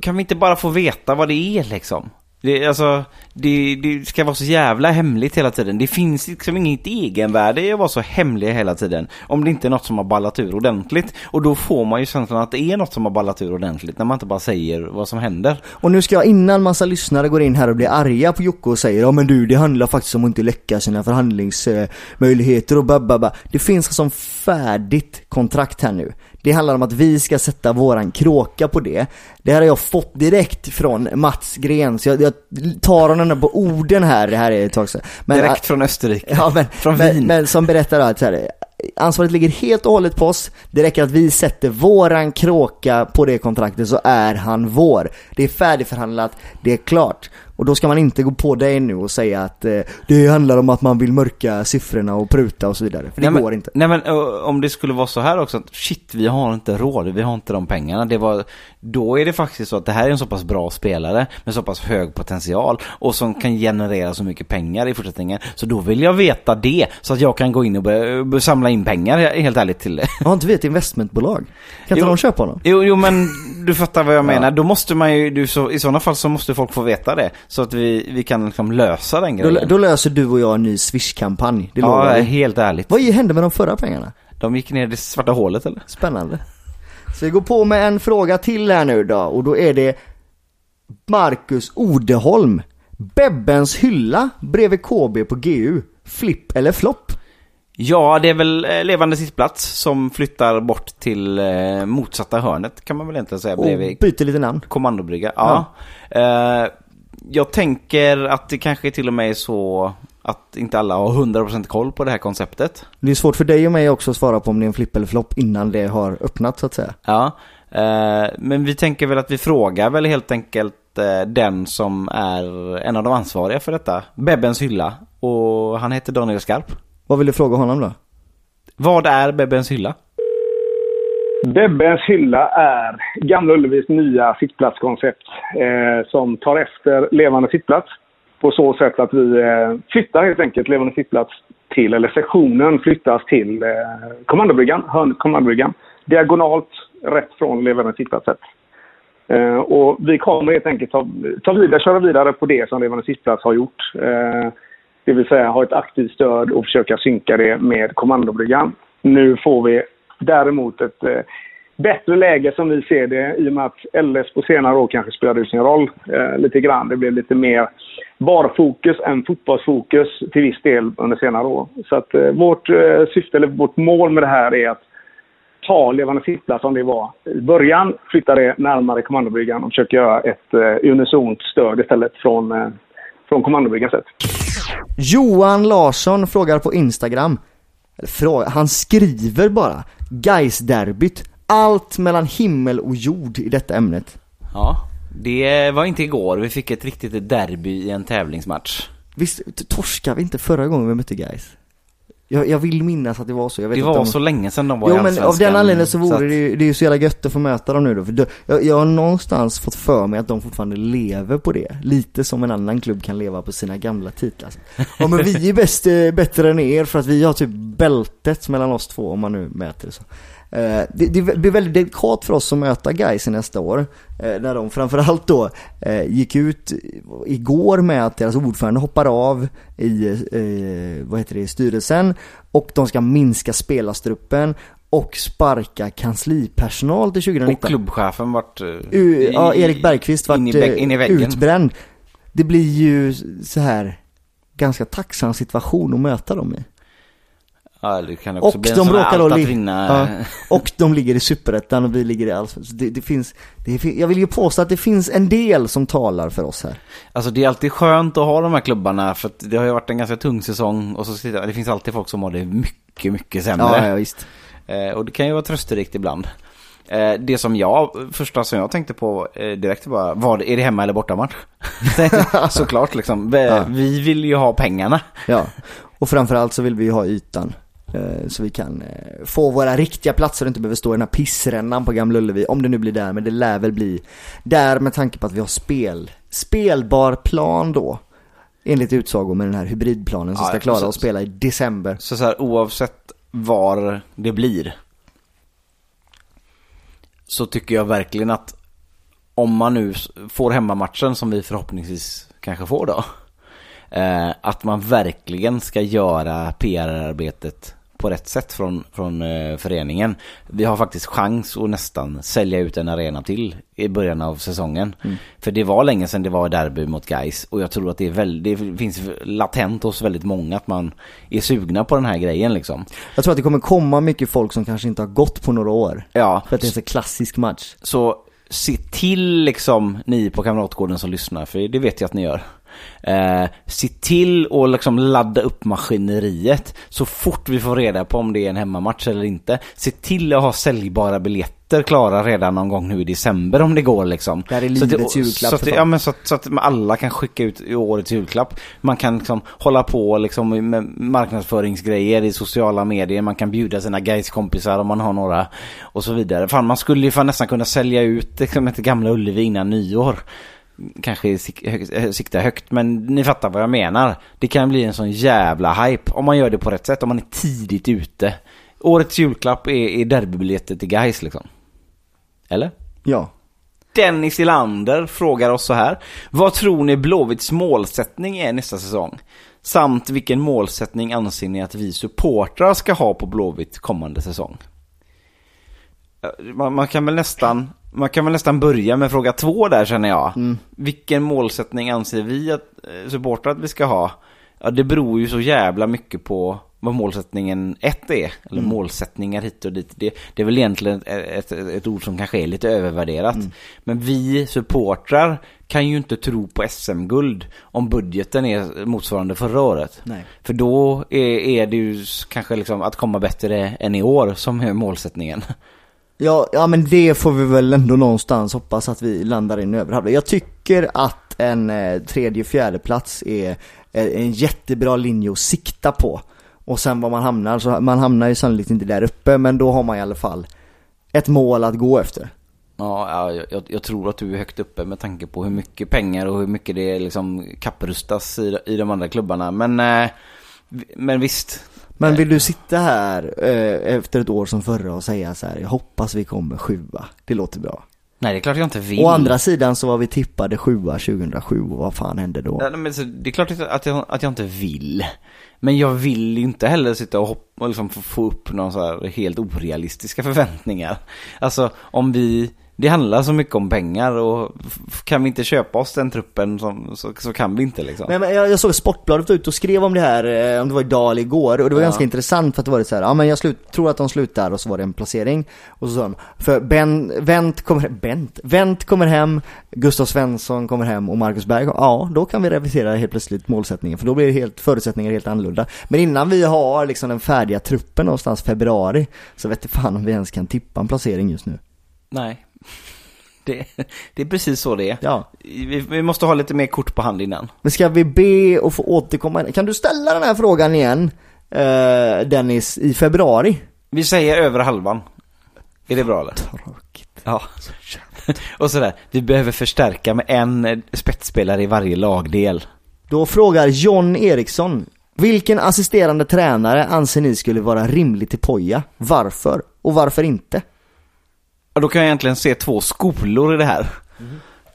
C: Kan vi inte bara få veta vad det är liksom? Det, alltså, det, det ska vara så jävla hemligt hela tiden. Det finns liksom inget egenvärde i att vara så hemlig hela tiden. Om det inte är något som har ballat ur ordentligt. Och då får man ju känslan att det är något som har ballat ur ordentligt. När man inte bara säger vad som händer.
D: Och nu ska jag innan massa lyssnare går in här och blir arga på Jocke och säger ja men du det handlar faktiskt om att inte läcka sina förhandlingsmöjligheter och bababa. Det finns alltså färdigt kontrakt här nu. Det handlar om att vi ska sätta våran kråka på det. Det här har jag fått direkt från Mats Gren så jag, jag tar honom på orden här, det här är ett tag sedan. Men,
C: Direkt från Österrike.
D: Ja, men,
C: Från
D: men,
C: Wien.
D: men som berättar att så här, ansvaret ligger helt och hållet på oss. Det räcker att vi sätter våran kråka på det kontraktet så är han vår. Det är färdigförhandlat, det är klart. Och då ska man inte gå på dig nu och säga att eh, det handlar om att man vill mörka siffrorna och pruta och så vidare. För det
C: nej,
D: går
C: men,
D: inte.
C: Nej men ö, om det skulle vara så här också att shit vi har inte råd, vi har inte de pengarna. Det var, då är det faktiskt så att det här är en så pass bra spelare med så pass hög potential och som kan generera så mycket pengar i fortsättningen. Så då vill jag veta det så att jag kan gå in och börja, börja samla in pengar helt ärligt till det.
D: Har inte vi ett investmentbolag? Kan inte
C: Jo.
D: de köpa honom?
C: Jo, jo men du fattar vad jag
D: Ja.
C: menar. Då måste man ju, du, så, i sådana fall så måste folk få veta det. Så att vi, vi kan liksom lösa den grejen.
D: Då, då löser du och jag en ny Swish-kampanj. Det lovar
C: ja,
D: vi.
C: helt ärligt.
D: Vad hände med de förra pengarna?
C: De gick ner i det svarta hålet eller?
D: Spännande. Så vi går på med en fråga till här nu då och då är det Marcus Odeholm. Bebbens hylla bredvid KB på GU. flipp eller flopp?
C: Ja, det är väl eh, levande sittplats som flyttar bort till eh, motsatta hörnet kan man väl egentligen säga
D: Och
C: bredvid
D: byter lite namn.
C: kommandobrygga. Ja. Eh, jag tänker att det kanske till och med är så att inte alla har 100% koll på det här konceptet.
D: Det är svårt för dig och mig också att svara på om det är en flipp eller flopp innan det har öppnat så att säga.
C: Ja, eh, men vi tänker väl att vi frågar väl helt enkelt eh, den som är en av de ansvariga för detta. Bebbens hylla. Och han heter Daniel Skarp.
D: Vad vill du fråga honom då?
C: Vad är Bebbens hylla?
E: Bebbens hylla är Gamla Ullevis nya sittplatskoncept eh, som tar efter Levande sittplats på så sätt att vi eh, flyttar helt enkelt Levande sittplats till, eller sektionen flyttas till eh, kommandobryggan, hörn, kommandobryggan, diagonalt rätt från Levande sittplatset. Eh, och vi kommer helt enkelt ta, ta vidare, köra vidare på det som Levande sittplats har gjort. Eh, det vill säga ha ett aktivt stöd och försöka synka det med kommandobryggan. Nu får vi däremot ett eh, bättre läge som vi ser det i och med att LS på senare år kanske spelade ut sin roll eh, lite grann. Det blev lite mer barfokus än fotbollsfokus till viss del under senare år. Så att eh, vårt eh, syfte, eller vårt mål med det här är att ta levande sittplats som det var i början, flytta det närmare kommandobryggan och försöka göra ett eh, unisont stöd istället från, eh, från kommandobryggan sätt.
D: Johan Larsson frågar på Instagram. Fråga, han skriver bara. Guys derbyt Allt mellan himmel och jord i detta ämnet.
C: Ja, det var inte igår. Vi fick ett riktigt derby i en tävlingsmatch.
D: Visst torskade vi inte förra gången vi mötte guys? Jag, jag vill minnas att det var så. Jag vet
C: Det var
D: de...
C: så länge sedan de var
D: Jo
C: i
D: men av den anledningen så vore
C: att-
D: det ju, det är ju så jävla gött att få möta dem nu då. För då jag, jag har någonstans fått för mig att de fortfarande lever på det. Lite som en annan klubb kan leva på sina gamla titlar. Ja men vi är bäst, eh, bättre än er för att vi har typ bältet mellan oss två om man nu mäter det så. Eh, det, det blir väldigt delikat för oss att möta guys nästa år. Eh, när de framförallt då eh, gick ut igår med att deras ordförande hoppar av i, vad heter det, styrelsen och de ska minska spelarstruppen och sparka kanslipersonal till 2019.
C: Och klubbchefen vart...
D: U-
C: i-
D: ja, Erik Bergqvist vart
C: in i, in i
D: utbränd. Det blir ju så här ganska tacksam situation att möta dem i.
C: Ja, det kan också
D: Och
C: bli en
D: de råkar då
C: vinna.
D: ja. Och de ligger i superettan och vi ligger i allsvenskan. Det, det finns, det, jag vill ju påstå att det finns en del som talar för oss här.
C: Alltså det är alltid skönt att ha de här klubbarna för att det har ju varit en ganska tung säsong och så det finns alltid folk som har det mycket, mycket sämre.
D: Ja, ja visst.
C: Eh, och det kan ju vara trösterikt ibland. Eh, det som jag, första som jag tänkte på eh, direkt var, var är det hemma eller bortamatch? Såklart liksom. Vi,
D: Ja.
C: vi vill ju ha pengarna.
D: Ja, och framförallt så vill vi ju ha ytan. Eh, Så vi kan eh, få våra riktiga platser och inte behöver stå i den här pissrännan på Gamla Ullevi. Om det nu blir där, men det lär väl bli där med tanke på att vi har spel. Spelbar plan då. Enligt utsago med den här hybridplanen som
C: Ja,
D: ska klara
C: så-
D: att spela i december.
C: Så, så här, oavsett var det blir. Så tycker jag verkligen att om man nu får hemmamatchen som vi förhoppningsvis kanske får då. Eh, att man verkligen ska göra PR-arbetet på rätt sätt från, från eh, föreningen. Vi har faktiskt chans att nästan sälja ut en arena till i början av säsongen. För det var länge sedan det var derby mot guys och jag tror att det, är väldigt, det finns latent hos väldigt många att man är sugna på den här grejen liksom.
D: Jag tror att det kommer komma mycket folk som kanske inte har gått på några år.
C: Ja,
D: För att det är en så klassisk match.
C: så se till liksom ni på Kamratgården som lyssnar, för det vet jag att ni gör. Eh, se till att liksom ladda upp maskineriet så fort vi får reda på om det är en hemmamatch eller inte. Se till att ha säljbara biljetter klara redan någon gång nu i december om det går liksom.
D: Det här är
C: Så att
D: livets julklapp
C: Så att, ja, men så, att, så att alla kan skicka ut årets julklapp. Man kan liksom hålla på liksom med marknadsföringsgrejer i sociala medier. Man kan bjuda sina guys-kompisar om man har några och så vidare. Fan, man skulle ju fan nästan kunna sälja ut liksom, ett gamla Ullevi innan nyår. Kanske hö- sikta högt, men ni fattar vad jag menar. Det kan bli en sån jävla hype om man gör det på rätt sätt, om man är tidigt ute. Årets julklapp är, är derbybiljetter till guys liksom. Eller?
D: Ja.
C: Dennis Ilander frågar oss så här. Vad tror ni Blåvitts målsättning är nästa säsong? Samt vilken målsättning anser ni att vi supportrar ska ha på Blåvitt kommande säsong? Eh, Man, man, kan väl nästan, man kan väl nästan börja med fråga två där känner jag. Vilken målsättning anser vi att eh, supportrar att vi ska ha? Ja, det beror ju så jävla mycket på vad målsättningen ett är. Eller målsättningar hit och dit. Det, det är väl egentligen ett, ett, ett ord som kanske är lite övervärderat. Men vi supportrar kan ju inte tro på SM-guld om budgeten är motsvarande förra året.
D: Nej.
C: För då är, är det ju kanske liksom att komma bättre än i år som är målsättningen.
D: Ja, ja men det får vi väl ändå någonstans hoppas att vi landar i en övre halvlek. Jag tycker att en eh, tredje fjärde plats är eh, en jättebra linje att sikta på. Och sen var man hamnar, så man hamnar ju sannolikt inte där uppe men då har man i alla fall ett mål att gå efter.
C: Ja, jag, jag tror att du är högt uppe med tanke på hur mycket pengar och hur mycket det liksom kapprustas i, i de andra klubbarna. Men, eh, men visst.
D: Men vill du sitta här eh, efter ett år som förra och säga så här, jag hoppas vi kommer sjua. Det låter bra.
C: Nej, det är klart jag inte vill.
D: Å andra sidan så var vi tippade sjua 2007 och vad fan hände då?
C: Ja, men så, det är klart att jag, att, jag, inte vill. Men jag vill inte heller sitta och, hoppa, och liksom få, få upp några så här helt orealistiska förväntningar. Alltså om vi, det handlar så mycket om pengar och kan vi inte köpa oss den truppen som, så, så kan vi inte liksom.
D: Men, men jag, jag såg Sportbladet ute och skrev om det här, eh, om det var idag eller igår, och det var
C: Ja.
D: ganska intressant för att det var det så här, ja men jag slut, tror att de slutar och så var det en placering. Och så sa de, för Ben, Wendt kommer Bent, Wendt kommer hem, Gustav Svensson kommer hem och Marcus Berg, ja då kan vi revisera helt plötsligt målsättningen, för då blir helt, förutsättningar helt annorlunda. Men innan vi har liksom den färdiga truppen någonstans februari, så vet inte fan om vi ens kan tippa en placering just nu.
C: Nej. Det, det är precis så det är.
D: Ja.
C: Vi, vi måste ha lite mer kort på hand innan.
D: Men ska vi be och få återkomma? Kan du ställa den här frågan igen, eh, Dennis, i februari?
C: Vi säger över halvan. Är det bra eller?
D: Tråkigt.
C: Ja. Och sådär, vi behöver förstärka med en eh, spetsspelare i varje lagdel.
D: Då frågar John Eriksson, vilken assisterande tränare anser ni skulle vara rimlig till Poja? Varför? Och varför inte?
C: Ja då kan jag egentligen se två skolor i det här.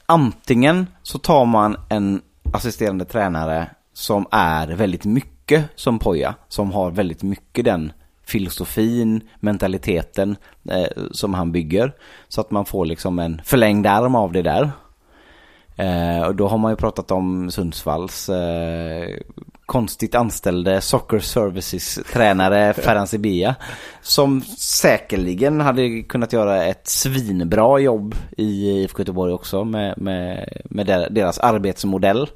C: Antingen så tar man en assisterande tränare som är väldigt mycket som Poja, som har väldigt mycket den filosofin, mentaliteten eh, som han bygger. Så att man får liksom en förlängd arm av det där. Eh, och då har man ju pratat om Sundsvalls eh, konstigt anställde Soccer Services-tränare Ferhan Sibia. Som säkerligen hade kunnat göra ett svinbra jobb i IFK Göteborg också med, med, med deras arbetsmodell.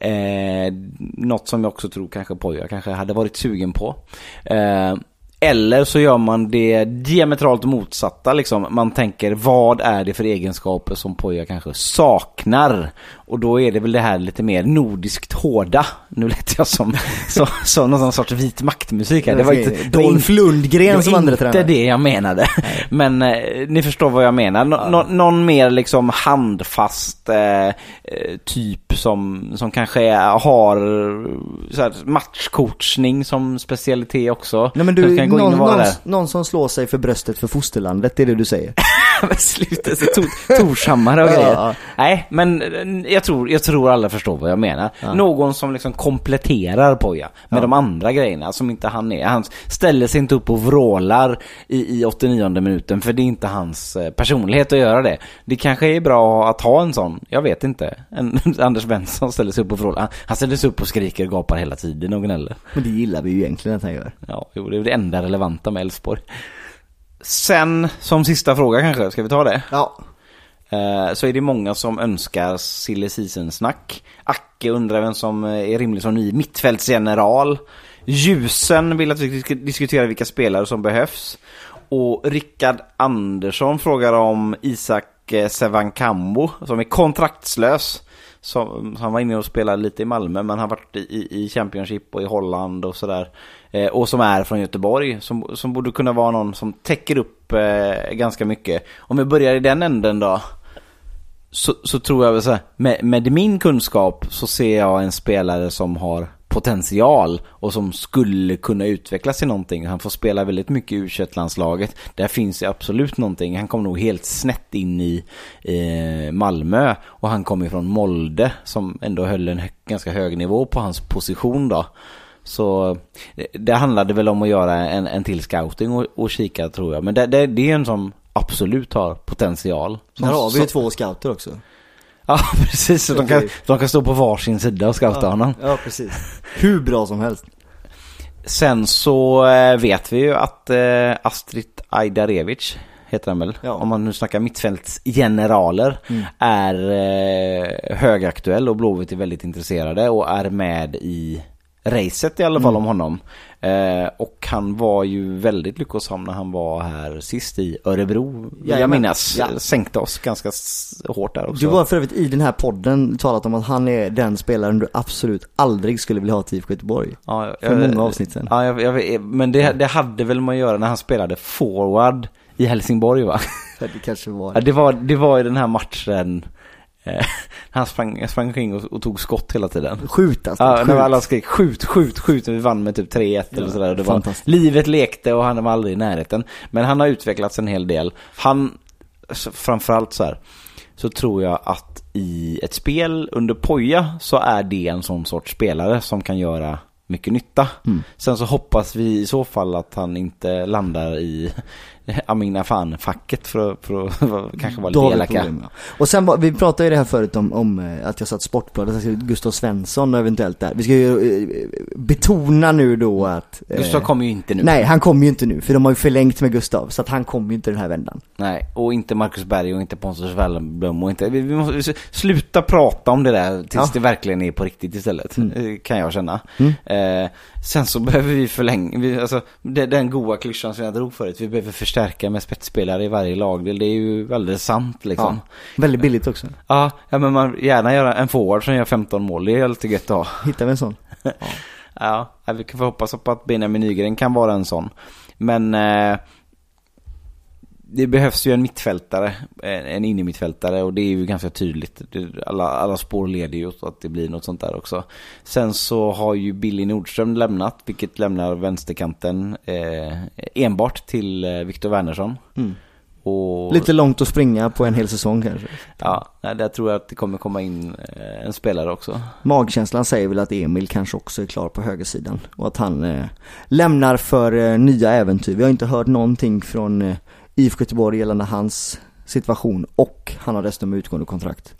C: Eh, något som jag också tror kanske Poja kanske hade varit sugen på. Eh, eller så gör man det diametralt motsatta liksom. Man tänker vad är det för egenskaper som Poja kanske saknar? Och då är det väl det här lite mer nordiskt hårda. Nu lät jag som, som, som någon sorts vit maktmusik här. Det var inte, det
D: Dolph
C: inte-
D: Lundgren
C: det
D: som
C: var
D: andra
C: inte
D: tränare.
C: det jag menade. Men eh, ni förstår vad jag menar. Nå, nå, någon mer liksom handfast eh, eh, typ som, som kanske har så här, matchcoachning som specialitet också.
D: Nej men du,
C: gå in
D: någon,
C: och vara
D: någon,
C: där.
D: någon som slår sig för bröstet för fosterlandet, det är det du säger?
C: Men Sluta, så to, Torshammar och
D: Ja,
C: grejer.
D: ja.
C: Nej, men eh, jag tror, jag tror alla förstår vad jag menar. Någon som liksom kompletterar Poja med de andra grejerna som inte han är. Han ställer sig inte upp och vrålar i, i 89 minuten för det är inte hans eh, personlighet att göra det. Det kanske är bra att ha en sån, jag vet inte. En Anders Svensson ställer sig upp och vrålar. Han- Han ställer sig upp och skriker och gapar hela tiden och gnäller.
D: Men det gillar vi ju egentligen att han gör.
C: Ja, jo, det är det enda relevanta med Elfsborg. Sen, som sista fråga kanske, ska vi ta det?
D: Ja.
C: Eh, så är det många som önskar silly season-snack. Acke undrar vem som eh, är rimlig som ny mittfältsgeneral. Ljusen vill att vi ska diskutera vilka spelare som behövs. Och Rickard Andersson frågar om Isak eh, Sevankambo som är kontraktslös. Som, han var inne och spelade lite i Malmö men har varit i, i Championship och i Holland och sådär. Eh, och som är från Göteborg. Som, som borde kunna vara någon som täcker upp eh, ganska mycket. Om vi börjar i den änden då så, så tror jag väl så här, med, med min kunskap så ser jag en spelare som har potential och som skulle kunna utvecklas i någonting. Han får spela väldigt mycket i u landslaget Där finns det absolut någonting. Han kom nog helt snett in i eh, Malmö och han kom ifrån Molde som ändå höll en hö ganska hög nivå på hans position då. Så det, det handlade väl om att göra en, en till scouting och, och kika tror jag. Men det, det, det är en som absolut har potential. Som,
D: Där har vi ju två scouter också.
C: Ja, precis. Så de, kan, de kan stå på varsin sida och scouta honom.
D: Ja, precis. Hur bra som helst.
C: Sen så eh, vet vi ju att eh, Astrid Ajdarevic heter han väl?
D: Ja.
C: Om man nu snackar mittfältsgeneraler.
D: Mm.
C: Är eh, högaktuell och Blåvitt är väldigt intresserade och är med i racet i alla fall
D: Mm.
C: om honom. Eh, och han var ju väldigt lyckosam när han var här sist i Örebro. Vill jag
D: Jajamän.
C: minnas.
D: Ja.
C: Sänkte oss ganska hårt där också.
D: Du var för övrigt i den här podden talat om att han är den spelaren du absolut aldrig skulle vilja ha till IFK Göteborg.
C: Ja,
D: För många avsnitt sen.
C: Ja, jag, jag, men det, det hade väl med att göra när han spelade forward i Helsingborg va?
D: Det kanske var
C: Ja, det var, det var i den här matchen eh, han sprang, sprang omkring och, och tog skott hela tiden.
D: Skjutast.
C: Ja,
D: skjut.
C: när alla skrek skjut, skjut, skjut vi vann med typ 3-1 eller sådär. Och Det var, livet lekte och han var aldrig i närheten. Men han har utvecklats en hel del. Han, framförallt så här, så tror jag att i ett spel under poja så är det en sån sorts spelare som kan göra mycket nytta.
D: Mm.
C: Sen så hoppas vi i så fall att han inte landar i Amina fan-facket för, att- för att kanske vara lite
D: vi
C: elaka.
D: problem, ja. Och sen vi pratade ju det här förut om, om eh, att jag satt Sportbladet, Gustav Svensson eventuellt där. Vi ska ju eh, betona nu då att... eh,
C: Gustav kommer ju inte nu.
D: Nej, han kommer ju inte nu, för de har ju förlängt med Gustav, så att han kommer ju inte den här vändan.
C: Nej, och inte Marcus Berg och inte Pontus Wernbloom och inte... Vi, vi måste sluta prata om det där tills
D: Ja.
C: det verkligen är på riktigt istället.
D: Mm.
C: eh, Kan jag känna.
D: Mm.
C: Eh, sen så behöver vi förlänga... Vi, alltså, det, den goa klyschan som jag drog förut. Vi behöver förstärka med spetsspelare i varje lagdel. Det är ju väldigt sant liksom.
D: Ja. Väldigt billigt också.
C: Ja, ja men man gärna göra en forward som gör 15 mål. Det är alltid gött att ha.
D: Hittar vi en sån?
C: Ja, ja, vi kan få hoppas på att Benjamin Nygren kan vara en sån. Men eh, det behövs ju en mittfältare, en, innermittfältare och det är ju ganska tydligt. Alla, alla spår leder ju åt att det blir något sånt där också. Sen så har ju Billy Nordström lämnat, vilket lämnar vänsterkanten eh, enbart till eh, Viktor Wernersson.
D: Mm.
C: Och,
D: Lite långt att springa på en hel säsong kanske.
C: Ja, där tror jag att det kommer komma in eh, en spelare också.
D: Magkänslan säger väl att Emil kanske också är klar på högersidan. Och att han eh, lämnar för eh, nya äventyr. Vi har inte hört någonting från eh, IFK Göteborg gällande hans situation och han har dessutom utgående kontrakt.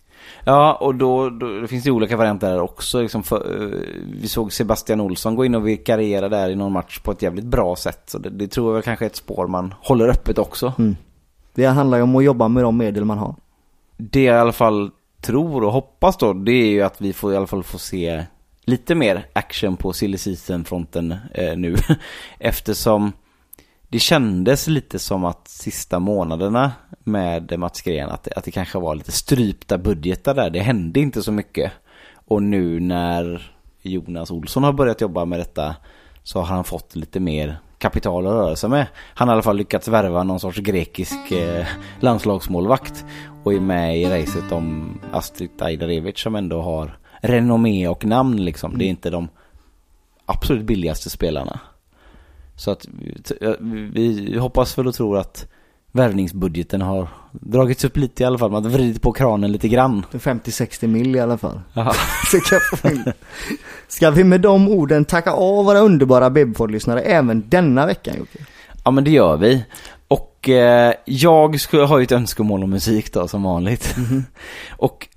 C: Ja, och då, då det finns det olika varianter där också. Liksom för, eh, vi såg Sebastian Olsson gå in och vikariera där i någon match på ett jävligt bra sätt. Så det, det tror jag kanske är ett spår man håller öppet också.
D: Mm. Det handlar ju om att jobba med de medel man har.
C: Det jag i alla fall tror och hoppas då, det är ju att vi får i alla fall få se lite mer action på silly season-fronten eh, nu. Eftersom det kändes lite som att sista månaderna med Mats Gren, att, att det kanske var lite strypta budgetar där. Det hände inte så mycket. Och nu när Jonas Olsson har börjat jobba med detta så har han fått lite mer kapital att röra sig med. Han har i alla fall lyckats värva någon sorts grekisk eh, landslagsmålvakt och är med i racet om Astrid Ajdarevic som ändå har renommé och namn liksom. Det är inte de absolut billigaste spelarna. Så att vi, hoppas väl och tror att värvningsbudgeten har dragits upp lite i alla fall. Man har vridit på kranen lite grann.
D: För 50-60 mil i alla fall. Ska vi med de orden tacka av våra underbara BB-podd-lyssnare även denna veckan Jocke?
C: Ja men det gör vi. Och eh, jag skulle ha ju ett önskemål om musik då som vanligt. och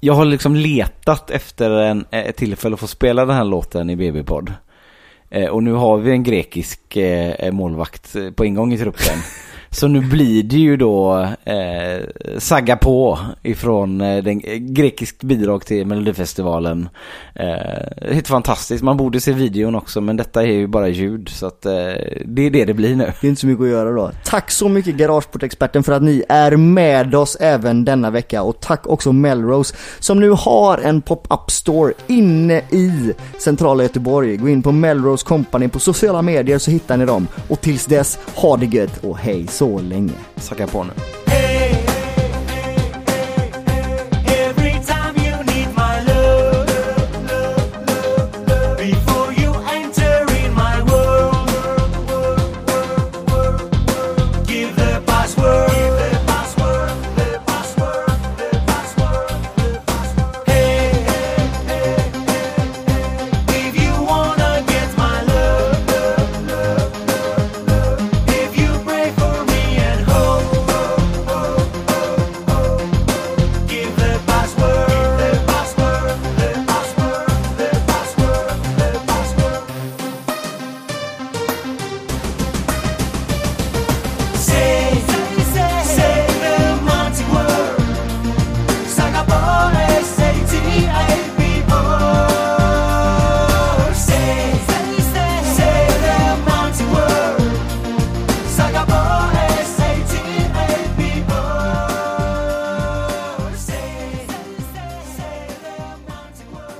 C: jag har liksom letat efter en, ett tillfälle att få spela den här låten i BB-podd. Eh, och nu har vi en grekisk eh, målvakt eh, på ingång i truppen. Så nu blir det ju då eh, Sagga på ifrån eh, den grekiskt bidrag till Melodifestivalen. Eh, helt fantastiskt. Man borde se videon också men detta är ju bara ljud så att eh, det är det det blir nu.
D: Det är inte så mycket att göra då. Tack så mycket Garageportexperten för att ni är med oss även denna vecka och tack också Melrose som nu har en pop-up store inne i centrala Göteborg. Gå in på Melrose Company på sociala medier så hittar ni dem. Och tills dess, ha det gött och hej så länge.
C: Sacka på nu.